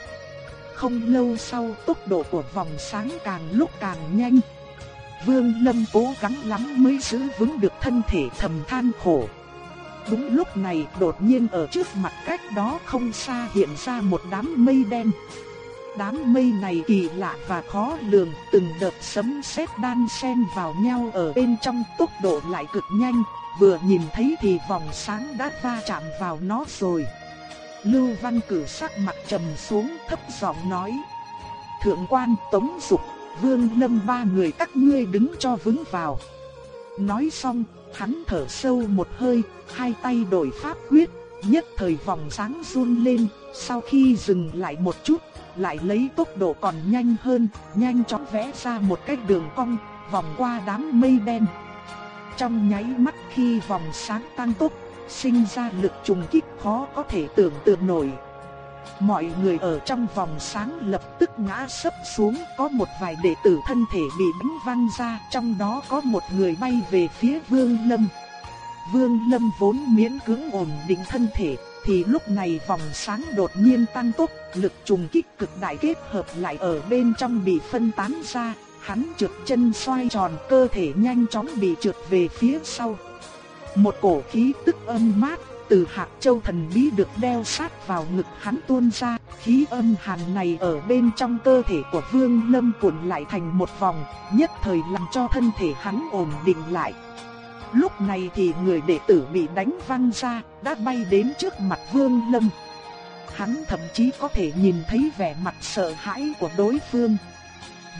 Không lâu sau tốc độ của vòng sáng càng lúc càng nhanh. Vương Lâm cố gắng lắm mới giữ vững được thân thể thầm than khổ. Đúng lúc này đột nhiên ở trước mặt cách đó không xa hiện ra một đám mây đen. Đám mây này kỳ lạ và khó lường, từng đợt sấm sét đan xen vào nhau ở bên trong tốc độ lại cực nhanh, vừa nhìn thấy thì vòng sáng đã va chạm vào nó rồi. Lưu Văn Cử sắc mặt trầm xuống thấp giọng nói. Thượng quan Tống Dục, Vương Lâm ba người các ngươi đứng cho vững vào. Nói xong, hắn thở sâu một hơi, hai tay đổi pháp quyết, nhất thời vòng sáng run lên, sau khi dừng lại một chút, lại lấy tốc độ còn nhanh hơn, nhanh chóng vẽ ra một cái đường cong, vòng qua đám mây đen. Trong nháy mắt khi vòng sáng tăng tốc, sinh ra lực trùng kích khó có thể tưởng tượng nổi. Mọi người ở trong vòng sáng lập tức ngã sấp xuống, có một vài đệ tử thân thể bị đánh văng ra, trong đó có một người bay về phía Vương Lâm. Vương Lâm vốn miễn cưỡng ổn định thân thể, thì lúc này vòng sáng đột nhiên tăng tốc, lực trùng kích cực đại kết hợp lại ở bên trong bị phân tán ra, hắn trượt chân xoay tròn cơ thể nhanh chóng bị trượt về phía sau. Một cổ khí tức âm mát từ hạt châu thần bí được đeo sát vào ngực hắn tuôn ra, khí âm hàn này ở bên trong cơ thể của Vương Lâm cuộn lại thành một vòng, nhất thời làm cho thân thể hắn ổn định lại. Lúc này thì người đệ tử bị đánh văng ra, đã bay đến trước mặt Vương Lâm. Hắn thậm chí có thể nhìn thấy vẻ mặt sợ hãi của đối phương.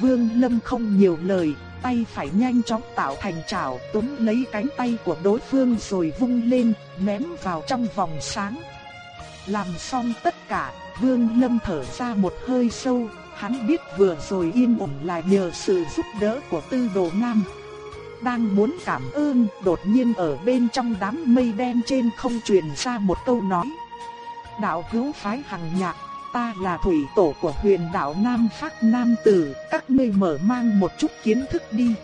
Vương Lâm không nhiều lời, tay phải nhanh chóng tạo thành chảo túm lấy cánh tay của đối phương rồi vung lên, ném vào trong vòng sáng. Làm xong tất cả, Vương Lâm thở ra một hơi sâu, hắn biết vừa rồi yên ổn là nhờ sự giúp đỡ của Tư Đồ Nam. Đang muốn cảm ơn, đột nhiên ở bên trong đám mây đen trên không truyền ra một câu nói. Đạo hữu phái hằng nhạc ta là thủy tổ của huyền đạo Nam Phác Nam Tử, các ngươi mở mang một chút kiến thức đi.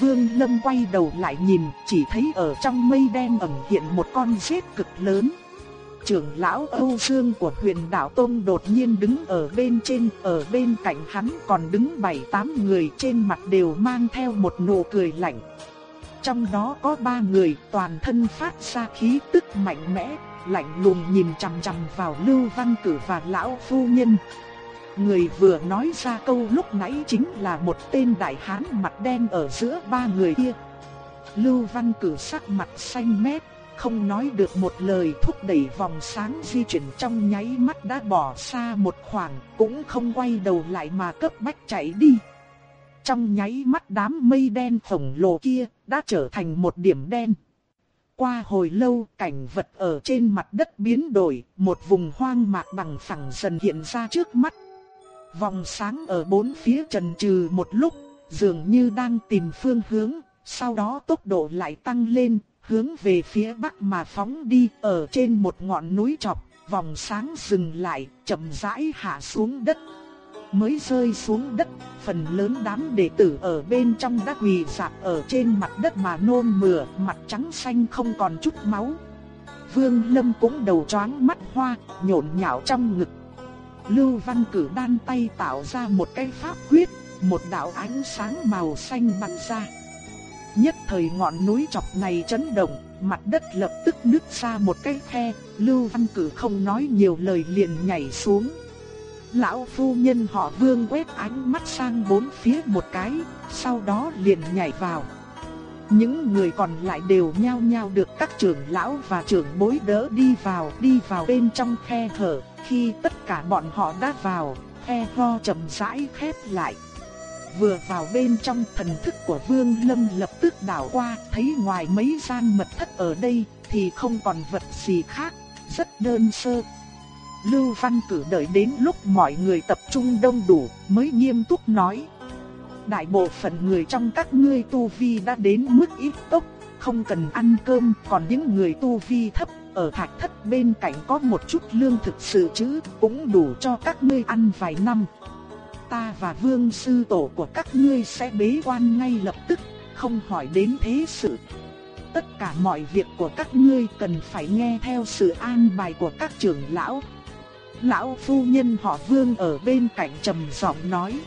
Vương Lâm quay đầu lại nhìn, chỉ thấy ở trong mây đen ẩn hiện một con rết cực lớn. Trưởng lão Âu Dương của huyền đạo Tông đột nhiên đứng ở bên trên, ở bên cạnh hắn còn đứng bảy tám người trên mặt đều mang theo một nụ cười lạnh. Trong đó có ba người toàn thân phát ra khí tức mạnh mẽ, lạnh lùng nhìn chằm chằm vào Lưu Văn Cử và lão phu nhân. Người vừa nói ra câu lúc nãy chính là một tên đại hán mặt đen ở giữa ba người kia. Lưu Văn Cử sắc mặt xanh mét, không nói được một lời thúc đẩy vòng sáng di chuyển trong nháy mắt đã bỏ xa một khoảng, cũng không quay đầu lại mà cấp bách chạy đi. Trong nháy mắt đám mây đen khổng lồ kia đã trở thành một điểm đen. Qua hồi lâu, cảnh vật ở trên mặt đất biến đổi, một vùng hoang mạc bằng phẳng dần hiện ra trước mắt. Vòng sáng ở bốn phía trần trừ một lúc, dường như đang tìm phương hướng, sau đó tốc độ lại tăng lên, hướng về phía bắc mà phóng đi, ở trên một ngọn núi chọc vòng sáng dừng lại, chậm rãi hạ xuống đất mới rơi xuống đất, phần lớn đám đệ tử ở bên trong đã quỳ rạp ở trên mặt đất mà nôn mửa, mặt trắng xanh không còn chút máu. Vương Lâm cũng đầu choáng mắt hoa, nhộn nhạo trong ngực. Lưu Văn Cử đan tay tạo ra một cái pháp quyết, một đạo ánh sáng màu xanh bắn ra. Nhất thời ngọn núi chọc này chấn động, mặt đất lập tức nứt ra một cái khe, Lưu Văn Cử không nói nhiều lời liền nhảy xuống. Lão phu nhân họ vương quét ánh mắt sang bốn phía một cái, sau đó liền nhảy vào. Những người còn lại đều nhao nhao được các trưởng lão và trưởng bối đỡ đi vào, đi vào bên trong khe hở. Khi tất cả bọn họ đã vào, khe ho chậm rãi khép lại. Vừa vào bên trong thần thức của Vương Lâm lập tức đảo qua, thấy ngoài mấy gian mật thất ở đây thì không còn vật gì khác, rất đơn sơ, Lưu Văn Cử đợi đến lúc mọi người tập trung đông đủ mới nghiêm túc nói. Đại bộ phận người trong các ngươi tu vi đã đến mức ít tốc, không cần ăn cơm, còn những người tu vi thấp ở thạch thất bên cạnh có một chút lương thực sự chứ, cũng đủ cho các ngươi ăn vài năm. Ta và vương sư tổ của các ngươi sẽ bế quan ngay lập tức, không hỏi đến thế sự. Tất cả mọi việc của các ngươi cần phải nghe theo sự an bài của các trưởng lão, Lão phu nhân họ Vương ở bên cạnh trầm giọng nói.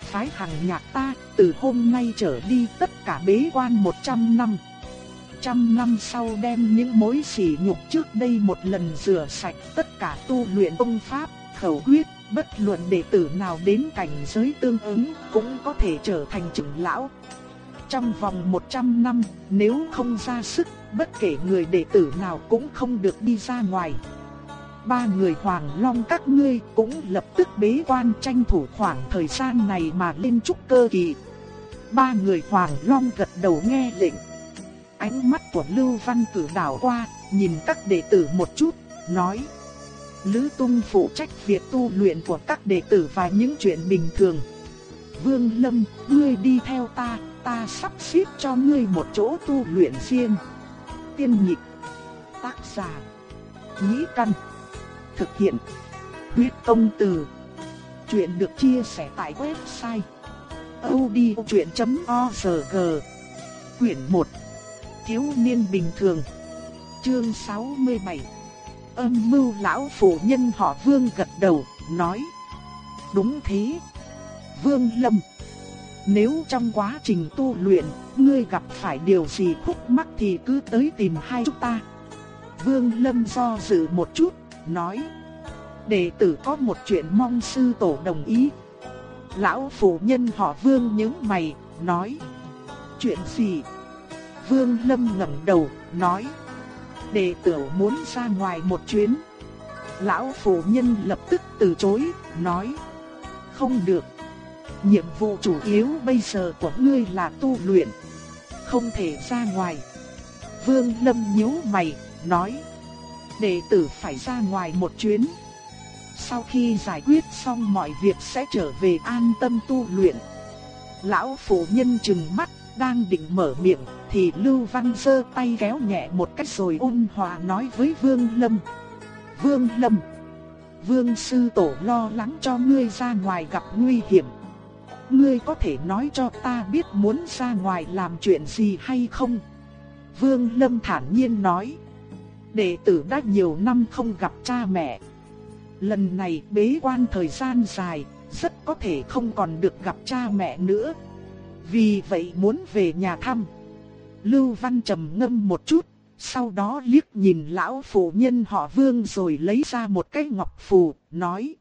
Phái hằng nhạc ta, từ hôm nay trở đi tất cả bế quan 100 năm. Trăm năm sau đem những mối sỉ nhục trước đây một lần rửa sạch tất cả tu luyện công pháp, khẩu quyết, bất luận đệ tử nào đến cảnh giới tương ứng cũng có thể trở thành trưởng lão. Trong vòng 100 năm, nếu không ra sức, bất kể người đệ tử nào cũng không được đi ra ngoài ba người Hoàng Long các ngươi cũng lập tức bế quan tranh thủ khoảng thời gian này mà lên trúc cơ kỳ. Ba người Hoàng Long gật đầu nghe lệnh. Ánh mắt của Lưu Văn Cử đảo qua, nhìn các đệ tử một chút, nói. Lữ Tung phụ trách việc tu luyện của các đệ tử và những chuyện bình thường. Vương Lâm, ngươi đi theo ta, ta sắp xếp cho ngươi một chỗ tu luyện riêng. Tiên nhị, tác giả, nhĩ căn thực hiện. Huyết công từ. Chuyện được chia sẻ tại website odchuyện.org Quyển 1 Thiếu niên bình thường Chương 67 Âm mưu lão phụ nhân họ Vương gật đầu, nói Đúng thế Vương Lâm Nếu trong quá trình tu luyện, ngươi gặp phải điều gì khúc mắc thì cứ tới tìm hai chúng ta. Vương Lâm do dự một chút, nói. Đệ tử có một chuyện mong sư tổ đồng ý. Lão phụ nhân họ Vương nhướng mày, nói. Chuyện gì? Vương Lâm ngẩng đầu, nói. Đệ tử muốn ra ngoài một chuyến. Lão phụ nhân lập tức từ chối, nói. Không được. Nhiệm vụ chủ yếu bây giờ của ngươi là tu luyện. Không thể ra ngoài. Vương Lâm nhíu mày, nói. Đệ tử phải ra ngoài một chuyến. Sau khi giải quyết xong mọi việc sẽ trở về an tâm tu luyện. Lão phụ nhân trừng mắt, đang định mở miệng, thì Lưu Văn giơ tay kéo nhẹ một cách rồi ôn hòa nói với Vương Lâm. Vương Lâm, Vương Sư Tổ lo lắng cho ngươi ra ngoài gặp nguy hiểm. Ngươi có thể nói cho ta biết muốn ra ngoài làm chuyện gì hay không? Vương Lâm thản nhiên nói. Đệ tử đã nhiều năm không gặp cha mẹ. Lần này bế quan thời gian dài, rất có thể không còn được gặp cha mẹ nữa. Vì vậy muốn về nhà thăm. Lưu Văn trầm ngâm một chút, sau đó liếc nhìn lão phụ nhân họ Vương rồi lấy ra một cái ngọc phù, nói.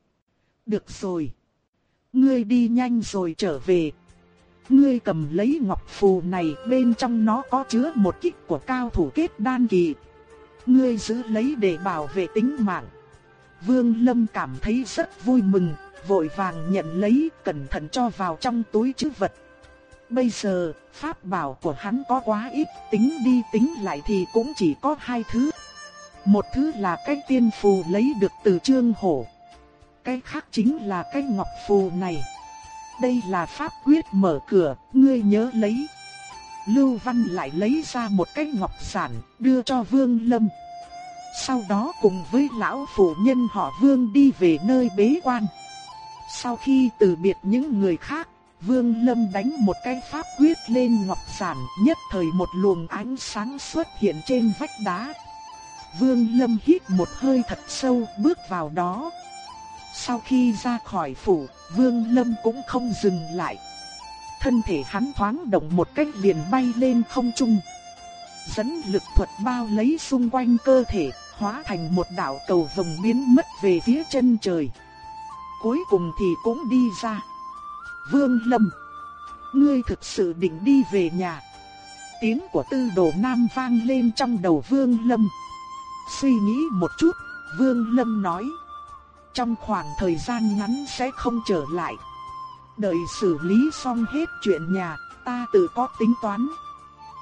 Được rồi. Ngươi đi nhanh rồi trở về. Ngươi cầm lấy ngọc phù này bên trong nó có chứa một kích của cao thủ kết đan kỳ. Ngươi giữ lấy để bảo vệ tính mạng. Vương Lâm cảm thấy rất vui mừng, vội vàng nhận lấy cẩn thận cho vào trong túi trữ vật. Bây giờ, pháp bảo của hắn có quá ít, tính đi tính lại thì cũng chỉ có hai thứ. Một thứ là cái tiên phù lấy được từ trương hổ. Cái khác chính là cái ngọc phù này. Đây là pháp quyết mở cửa, ngươi nhớ lấy. Lưu Văn lại lấy ra một cái ngọc sản, đưa cho Vương Lâm. Sau đó cùng với lão phụ nhân họ Vương đi về nơi bế quan. Sau khi từ biệt những người khác, Vương Lâm đánh một cái pháp quyết lên ngọc sản, nhất thời một luồng ánh sáng xuất hiện trên vách đá. Vương Lâm hít một hơi thật sâu, bước vào đó. Sau khi ra khỏi phủ, Vương Lâm cũng không dừng lại. Thân thể hắn thoáng động một cách liền bay lên không trung. Dẫn lực thuật bao lấy xung quanh cơ thể, hóa thành một đạo cầu vồng biến mất về phía chân trời. Cuối cùng thì cũng đi ra. Vương Lâm, ngươi thực sự định đi về nhà. Tiếng của tư đồ nam vang lên trong đầu Vương Lâm. Suy nghĩ một chút, Vương Lâm nói. Trong khoảng thời gian ngắn sẽ không trở lại. Đợi xử lý xong hết chuyện nhà, ta tự có tính toán.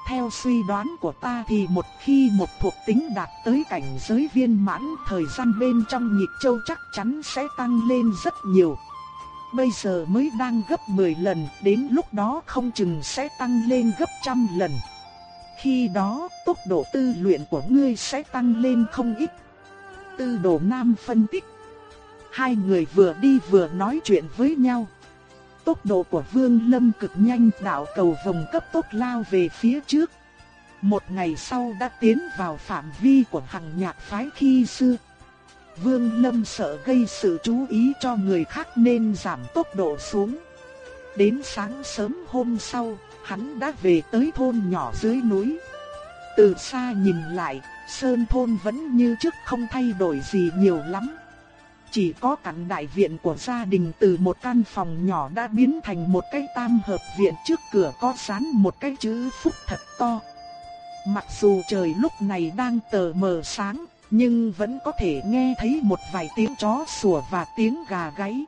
Theo suy đoán của ta thì một khi một thuộc tính đạt tới cảnh giới viên mãn, thời gian bên trong nhịp châu chắc chắn sẽ tăng lên rất nhiều. Bây giờ mới đang gấp 10 lần, đến lúc đó không chừng sẽ tăng lên gấp trăm lần. Khi đó, tốc độ tư luyện của ngươi sẽ tăng lên không ít. Tư đồ nam phân tích. Hai người vừa đi vừa nói chuyện với nhau. Tốc độ của Vương Lâm cực nhanh đạo cầu vòng cấp tốc lao về phía trước. Một ngày sau đã tiến vào phạm vi của hằng nhạc phái khi xưa. Vương Lâm sợ gây sự chú ý cho người khác nên giảm tốc độ xuống. Đến sáng sớm hôm sau, hắn đã về tới thôn nhỏ dưới núi. Từ xa nhìn lại, sơn thôn vẫn như trước không thay đổi gì nhiều lắm. Chỉ có căn đại viện của gia đình từ một căn phòng nhỏ đã biến thành một cái tam hợp viện trước cửa có dán một cái chữ phúc thật to. Mặc dù trời lúc này đang tờ mờ sáng, nhưng vẫn có thể nghe thấy một vài tiếng chó sủa và tiếng gà gáy.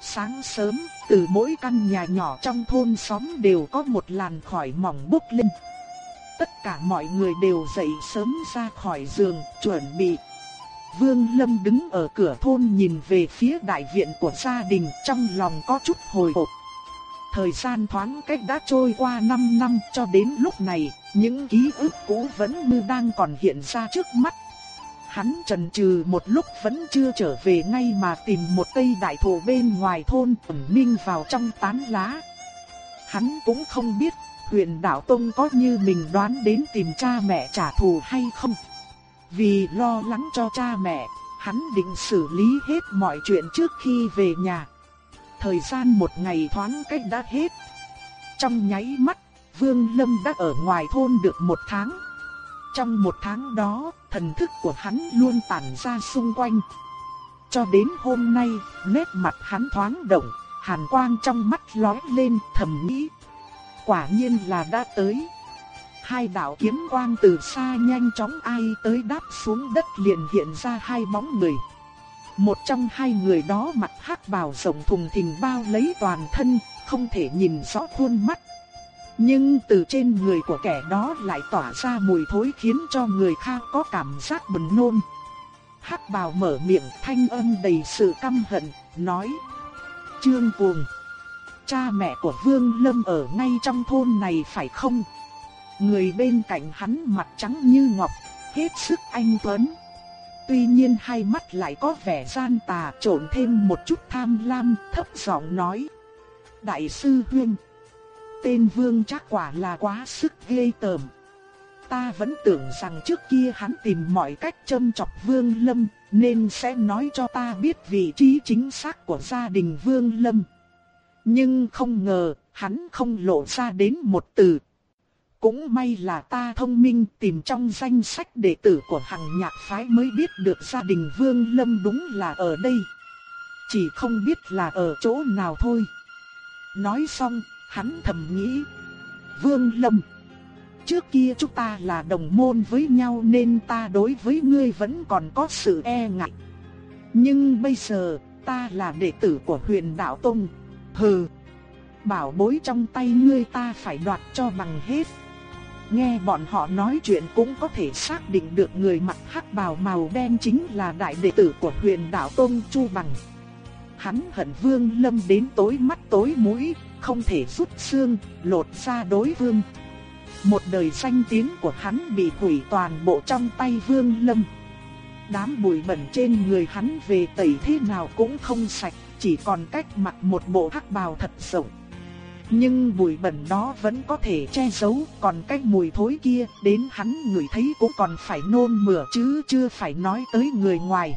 Sáng sớm, từ mỗi căn nhà nhỏ trong thôn xóm đều có một làn khói mỏng bốc lên. Tất cả mọi người đều dậy sớm ra khỏi giường, chuẩn bị. Vương Lâm đứng ở cửa thôn nhìn về phía đại viện của gia đình trong lòng có chút hồi hộp. Thời gian thoáng cách đã trôi qua 5 năm cho đến lúc này, những ký ức cũ vẫn như đang còn hiện ra trước mắt. Hắn trần trừ một lúc vẫn chưa trở về ngay mà tìm một cây đại thụ bên ngoài thôn ẩn minh vào trong tán lá. Hắn cũng không biết huyền đạo tông có như mình đoán đến tìm cha mẹ trả thù hay không. Vì lo lắng cho cha mẹ, hắn định xử lý hết mọi chuyện trước khi về nhà. Thời gian một ngày thoáng cách đã hết. Trong nháy mắt, Vương Lâm đã ở ngoài thôn được một tháng. Trong một tháng đó, thần thức của hắn luôn tản ra xung quanh. Cho đến hôm nay, nét mặt hắn thoáng động, hàn quang trong mắt lóe lên thầm nghĩ. Quả nhiên là đã tới. Hai đạo kiếm quang từ xa nhanh chóng ai tới đáp xuống đất liền hiện ra hai bóng người. Một trong hai người đó mặt hắc bào rộng thùng thình bao lấy toàn thân, không thể nhìn rõ khuôn mắt. Nhưng từ trên người của kẻ đó lại tỏa ra mùi thối khiến cho người khác có cảm giác buồn nôn. Hắc bào mở miệng thanh âm đầy sự căm hận, nói Trương Cuồng Cha mẹ của Vương Lâm ở ngay trong thôn này phải không? Người bên cạnh hắn mặt trắng như ngọc, hết sức anh tuấn. Tuy nhiên hai mắt lại có vẻ gian tà trộn thêm một chút tham lam, thấp giọng nói. Đại sư Huynh, tên Vương chắc quả là quá sức ghê tởm. Ta vẫn tưởng rằng trước kia hắn tìm mọi cách châm chọc Vương Lâm, nên sẽ nói cho ta biết vị trí chính xác của gia đình Vương Lâm. Nhưng không ngờ, hắn không lộ ra đến một từ. Cũng may là ta thông minh tìm trong danh sách đệ tử của hằng nhạc phái mới biết được gia đình Vương Lâm đúng là ở đây. Chỉ không biết là ở chỗ nào thôi. Nói xong, hắn thầm nghĩ. Vương Lâm. Trước kia chúng ta là đồng môn với nhau nên ta đối với ngươi vẫn còn có sự e ngại. Nhưng bây giờ, ta là đệ tử của huyền đạo Tông. Hừ. Bảo bối trong tay ngươi ta phải đoạt cho bằng hết. Nghe bọn họ nói chuyện cũng có thể xác định được người mặc hắc bào màu đen chính là đại đệ tử của huyền đạo Tôn Chu Bằng. Hắn hận Vương Lâm đến tối mắt tối mũi, không thể rút xương, lột ra đối vương. Một đời danh tiếng của hắn bị hủy toàn bộ trong tay Vương Lâm. Đám bụi bẩn trên người hắn về tẩy thế nào cũng không sạch, chỉ còn cách mặc một bộ hắc bào thật rộng. Nhưng bụi bẩn đó vẫn có thể che giấu, còn cái mùi thối kia đến hắn người thấy cũng còn phải nôn mửa chứ chưa phải nói tới người ngoài.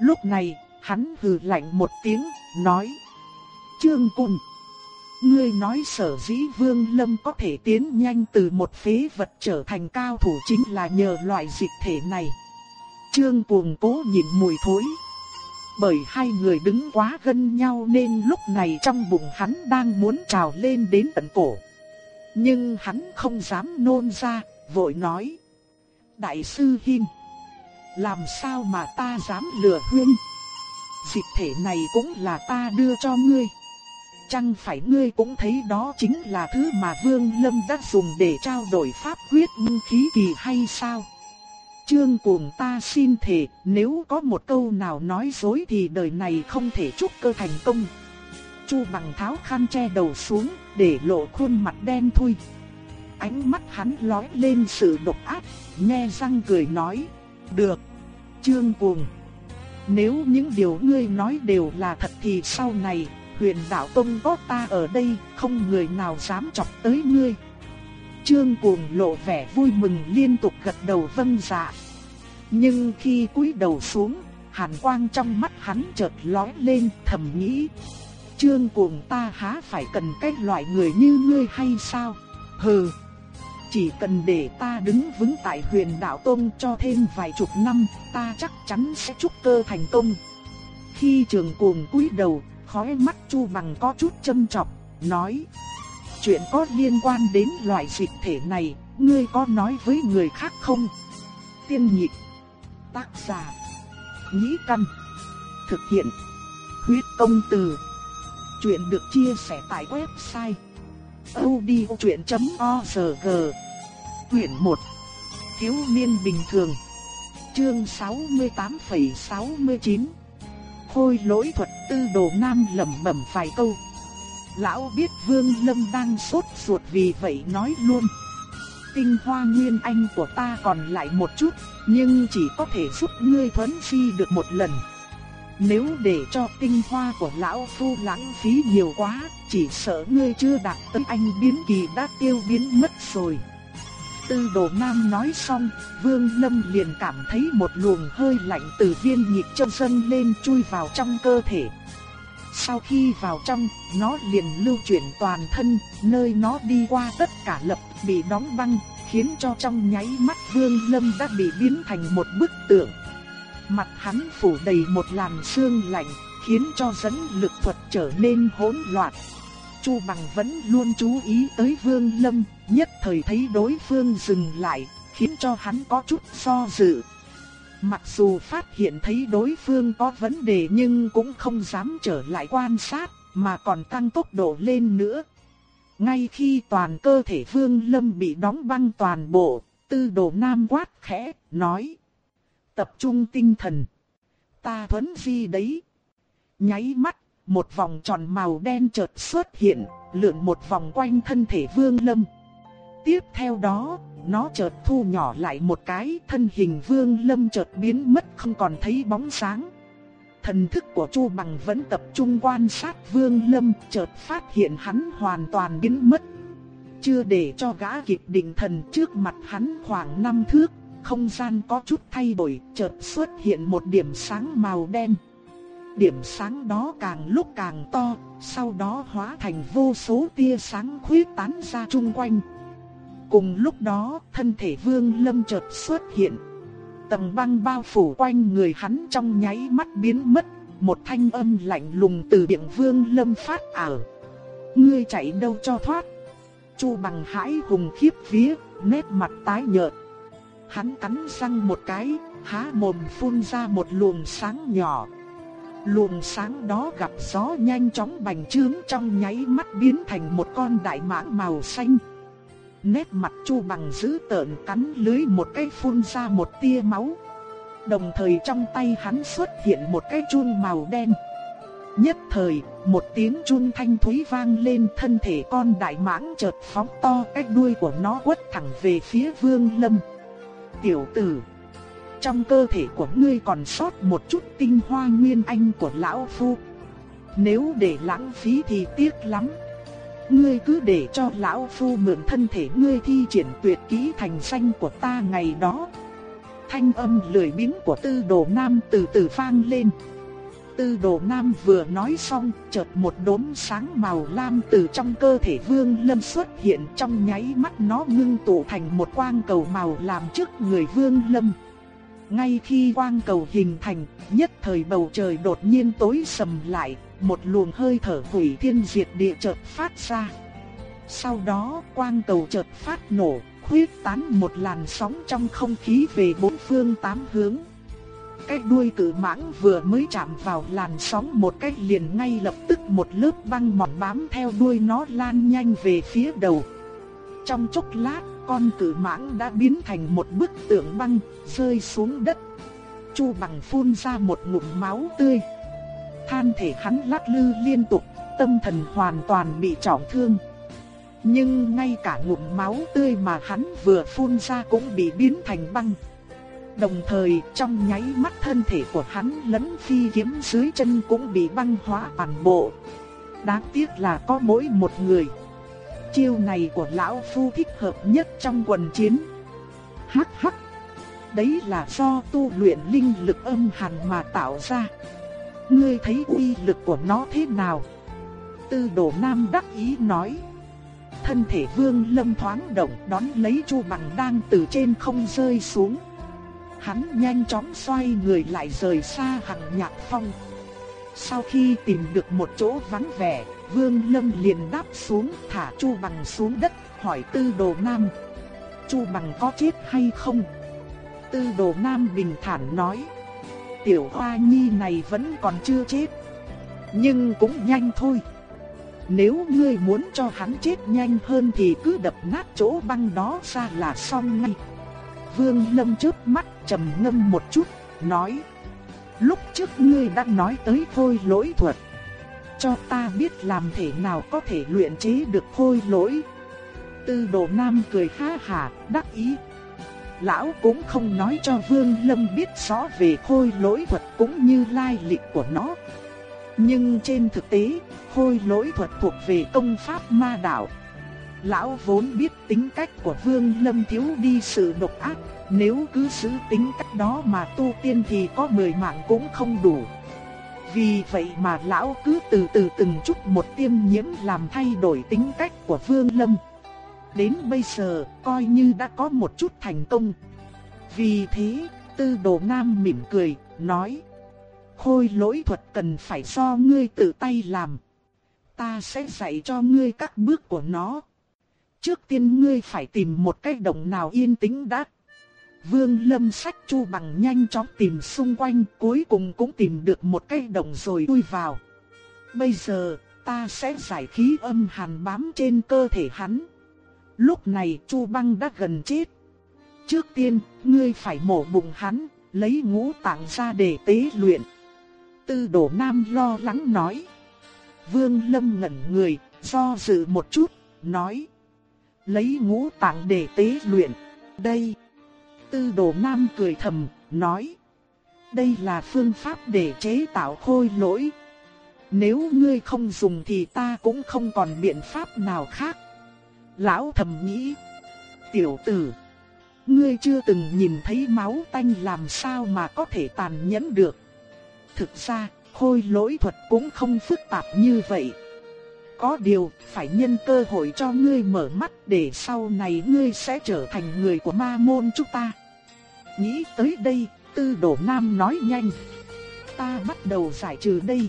Lúc này, hắn hừ lạnh một tiếng, nói Trương Cung Ngươi nói sở dĩ Vương Lâm có thể tiến nhanh từ một phế vật trở thành cao thủ chính là nhờ loại dịch thể này. Trương Cuồng cố nhìn mùi thối, bởi hai người đứng quá gần nhau nên lúc này trong bụng hắn đang muốn trào lên đến tận cổ. Nhưng hắn không dám nôn ra, vội nói. Đại sư Hinh, làm sao mà ta dám lừa huyên? Dịch thể này cũng là ta đưa cho ngươi. Chẳng phải ngươi cũng thấy đó chính là thứ mà Vương Lâm đã dùng để trao đổi pháp quyết ngưng khí kỳ hay sao? Trương cuồng ta xin thề, nếu có một câu nào nói dối thì đời này không thể chúc cơ thành công. Chu bằng tháo khăn che đầu xuống, để lộ khuôn mặt đen thui. Ánh mắt hắn lóe lên sự độc ác, nghe răng cười nói, được, trương cuồng. Nếu những điều ngươi nói đều là thật thì sau này, huyền đạo tông có ta ở đây, không người nào dám chọc tới ngươi. Trương cuồng lộ vẻ vui mừng liên tục gật đầu vâng dạ. Nhưng khi cúi đầu xuống, hàn quang trong mắt hắn chợt lóe lên thầm nghĩ. Trương cuồng ta há phải cần cái loại người như ngươi hay sao? Hừ, chỉ cần để ta đứng vững tại huyền đạo tông cho thêm vài chục năm, ta chắc chắn sẽ trúc cơ thành công. Khi trường cuồng cúi đầu, khóe mắt chu bằng có chút châm chọc, nói. Chuyện có liên quan đến loại dịch thể này, ngươi có nói với người khác không? Tiên nhị Tác giả. Nhĩ căn. Thực hiện. Huyết công từ. Chuyện được chia sẻ tại website. odchuyện.org Quyển 1. Thiếu niên bình thường. Chương 68,69 Khôi lỗi thuật tư đồ nam lẩm bẩm vài câu. Lão biết Vương Lâm đang sốt ruột vì vậy nói luôn. Tinh hoa nguyên anh của ta còn lại một chút, nhưng chỉ có thể giúp ngươi thuấn phi được một lần. Nếu để cho tinh hoa của lão phu lãng phí nhiều quá, chỉ sợ ngươi chưa đạt tới anh biến kỳ đã tiêu biến mất rồi. Tư đồ nam nói xong, vương lâm liền cảm thấy một luồng hơi lạnh từ viên nhịp trong sân lên chui vào trong cơ thể. sau khi vào trong, nó liền lưu chuyển toàn thân, nơi nó đi qua tất cả lập bị đóng băng, khiến cho trong nháy mắt Vương Lâm đã bị biến thành một bức tượng. Mặt hắn phủ đầy một làn sương lạnh, khiến cho dẫn lực thuật trở nên hỗn loạn. Chu Bằng vẫn luôn chú ý tới Vương Lâm, nhất thời thấy đối phương dừng lại, khiến cho hắn có chút do dự. Mặc dù phát hiện thấy đối phương có vấn đề nhưng cũng không dám trở lại quan sát, mà còn tăng tốc độ lên nữa. Ngay khi toàn cơ thể Vương Lâm bị đóng băng toàn bộ, tư đồ nam quát khẽ, nói. Tập trung tinh thần. Ta thuấn di đấy. Nháy mắt, một vòng tròn màu đen chợt xuất hiện, lượn một vòng quanh thân thể Vương Lâm. Tiếp theo đó, nó chợt thu nhỏ lại một cái, thân hình Vương Lâm chợt biến mất không còn thấy bóng sáng. Thần thức của Chu Bằng vẫn tập trung quan sát Vương Lâm, chợt phát hiện hắn hoàn toàn biến mất. Chưa để cho gã kịp định thần trước mặt hắn khoảng năm thước, không gian có chút thay đổi, chợt xuất hiện một điểm sáng màu đen. Điểm sáng đó càng lúc càng to, sau đó hóa thành vô số tia sáng khuyết tán ra chung quanh. Cùng lúc đó, thân thể Vương Lâm chợt xuất hiện. Tầng băng bao phủ quanh người hắn trong nháy mắt biến mất, một thanh âm lạnh lùng từ miệng Vương Lâm phát ảo. Ngươi chạy đâu cho thoát? Chu bằng hãi hùng khiếp vía, nét mặt tái nhợt. Hắn cắn răng một cái, há mồm phun ra một luồng sáng nhỏ. Luồng sáng đó gặp gió nhanh chóng bành trướng trong nháy mắt biến thành một con đại mãng màu xanh. Nét mặt Chu Bằng giữ tợn cắn lưới một cái phun ra một tia máu. Đồng thời trong tay hắn xuất hiện một cái chun màu đen. Nhất thời, một tiếng chun thanh thúy vang lên thân thể con đại mãng chợt phóng to cái đuôi của nó quất thẳng về phía Vương Lâm. Tiểu tử, trong cơ thể của ngươi còn sót một chút tinh hoa nguyên anh của lão phu. Nếu để lãng phí thì tiếc lắm. Ngươi cứ để cho lão phu mượn thân thể ngươi thi triển tuyệt kỹ thành danh của ta ngày đó. Thanh âm lười biếng của tư đồ nam từ từ vang lên. Tư đồ nam vừa nói xong, chợt một đốm sáng màu lam từ trong cơ thể vương lâm xuất hiện trong nháy mắt nó ngưng tụ thành một quang cầu màu làm trước người vương lâm. Ngay khi quang cầu hình thành, nhất thời bầu trời đột nhiên tối sầm lại, một luồng hơi thở hủy thiên diệt địa chợt phát ra. Sau đó quang cầu chợt phát nổ, khuyết tán một làn sóng trong không khí về bốn phương tám hướng. Cái đuôi cử mãng vừa mới chạm vào làn sóng một cách liền ngay lập tức một lớp băng mỏng bám theo đuôi nó lan nhanh về phía đầu. Trong chốc lát, con cử mãng đã biến thành một bức tượng băng, rơi xuống đất. Chu bằng phun ra một ngụm máu tươi. Than thể hắn lắc lư liên tục, tâm thần hoàn toàn bị trọng thương. Nhưng ngay cả ngụm máu tươi mà hắn vừa phun ra cũng bị biến thành băng. Đồng thời trong nháy mắt thân thể của hắn lẫn phi kiếm dưới chân cũng bị băng hóa toàn bộ. Đáng tiếc là có mỗi một người. Chiêu này của lão phu thích hợp nhất trong quần chiến. Hắc hắc. Đấy là do tu luyện linh lực âm hàn mà tạo ra. Ngươi thấy uy lực của nó thế nào? Tư đồ nam đắc ý nói. Thân thể vương lâm thoáng động đón lấy chu bằng đang từ trên không rơi xuống. Hắn nhanh chóng xoay người lại rời xa hằng nhạc phong. Sau khi tìm được một chỗ vắng vẻ, Vương Lâm liền đáp xuống thả Chu Bằng xuống đất, hỏi Tư Đồ Nam. Chu Bằng có chết hay không? Tư Đồ Nam bình thản nói. Tiểu Hoa Nhi này vẫn còn chưa chết. Nhưng cũng nhanh thôi. Nếu ngươi muốn cho hắn chết nhanh hơn thì cứ đập nát chỗ băng đó ra là xong ngay. Vương Lâm chớp mắt trầm ngâm một chút, nói: "Lúc trước ngươi đã nói tới thôi, lỗi thuật, cho ta biết làm thế nào có thể luyện chế được khôi lỗi." Tư Đồ Nam cười ha hà, đắc ý. Lão cũng không nói cho Vương Lâm biết rõ về khôi lỗi thuật cũng như lai lịch của nó. Nhưng trên thực tế, khôi lỗi thuật thuộc về công pháp ma đạo. Lão vốn biết tính cách của Vương Lâm thiếu đi sự độc ác, nếu cứ giữ tính cách đó mà tu tiên thì có mười mạng cũng không đủ. Vì vậy mà lão cứ từ từ từng chút một tiêm nhiễm làm thay đổi tính cách của Vương Lâm. Đến bây giờ coi như đã có một chút thành công. Vì thế, tư đồ nam mỉm cười, nói. Khôi lỗi thuật cần phải do ngươi tự tay làm. Ta sẽ dạy cho ngươi các bước của nó. Trước tiên ngươi phải tìm một cái động nào yên tĩnh đã. Vương lâm sách chu bằng nhanh chóng tìm xung quanh cuối cùng cũng tìm được một cái động rồi chui vào. Bây giờ ta sẽ giải khí âm hàn bám trên cơ thể hắn. Lúc này chu băng đã gần chết. Trước tiên, ngươi phải mổ bụng hắn, lấy ngũ tạng ra để tế luyện. Tư đổ nam lo lắng nói. Vương lâm ngẩn người, do dự một chút, nói. Lấy ngũ tạng để tế luyện. Đây. Tư đồ nam cười thầm, nói. Đây là phương pháp để chế tạo khôi lỗi. Nếu ngươi không dùng thì ta cũng không còn biện pháp nào khác. Lão thầm nghĩ. Tiểu tử. Ngươi chưa từng nhìn thấy máu tanh làm sao mà có thể tàn nhẫn được. Thực ra, khôi lỗi thuật cũng không phức tạp như vậy. Có điều, phải nhân cơ hội cho ngươi mở mắt để sau này ngươi sẽ trở thành người của ma môn chúng ta. Nghĩ tới đây, tư đổ nam nói nhanh. Ta bắt đầu giải trừ đây.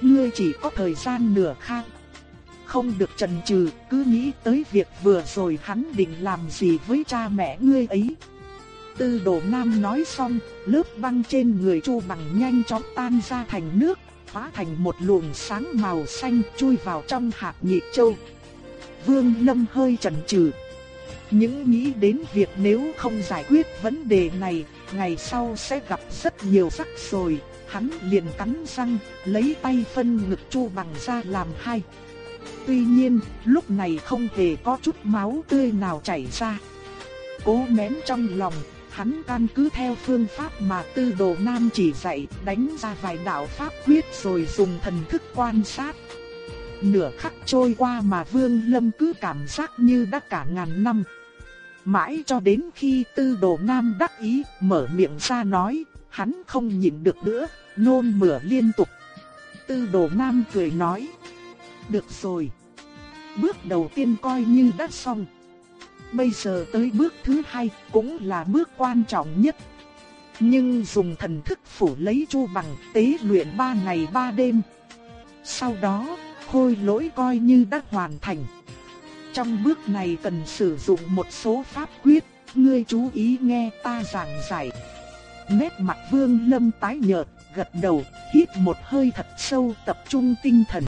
Ngươi chỉ có thời gian nửa khang. Không được chần chừ, cứ nghĩ tới việc vừa rồi hắn định làm gì với cha mẹ ngươi ấy. Tư đồ nam nói xong, lớp băng trên người chu bằng nhanh chóng tan ra thành nước, hóa thành một luồng sáng màu xanh chui vào trong hạt nhị châu. Vương Lâm hơi chần chừ. Những nghĩ đến việc nếu không giải quyết vấn đề này, ngày sau sẽ gặp rất nhiều rắc rồi, hắn liền cắn răng, lấy tay phân ngực chu bằng ra làm hai. Tuy nhiên, lúc này không hề có chút máu tươi nào chảy ra. Cố nén trong lòng, hắn căn cứ theo phương pháp mà tư đồ nam chỉ dạy, đánh ra vài đạo pháp quyết rồi dùng thần thức quan sát. Nửa khắc trôi qua mà Vương Lâm cứ cảm giác như đã cả ngàn năm. Mãi cho đến khi tư đồ nam đắc ý, mở miệng ra nói, hắn không nhịn được nữa, nôn mửa liên tục. Tư đồ nam cười nói, được rồi. Bước đầu tiên coi như đã xong. Bây giờ tới bước thứ hai cũng là bước quan trọng nhất. Nhưng dùng thần thức phủ lấy chu bằng tế luyện ba ngày ba đêm. Sau đó, khôi lỗi coi như đã hoàn thành. Trong bước này cần sử dụng một số pháp quyết, ngươi chú ý nghe ta giảng giải. Nét mặt vương lâm tái nhợt, gật đầu, hít một hơi thật sâu tập trung tinh thần.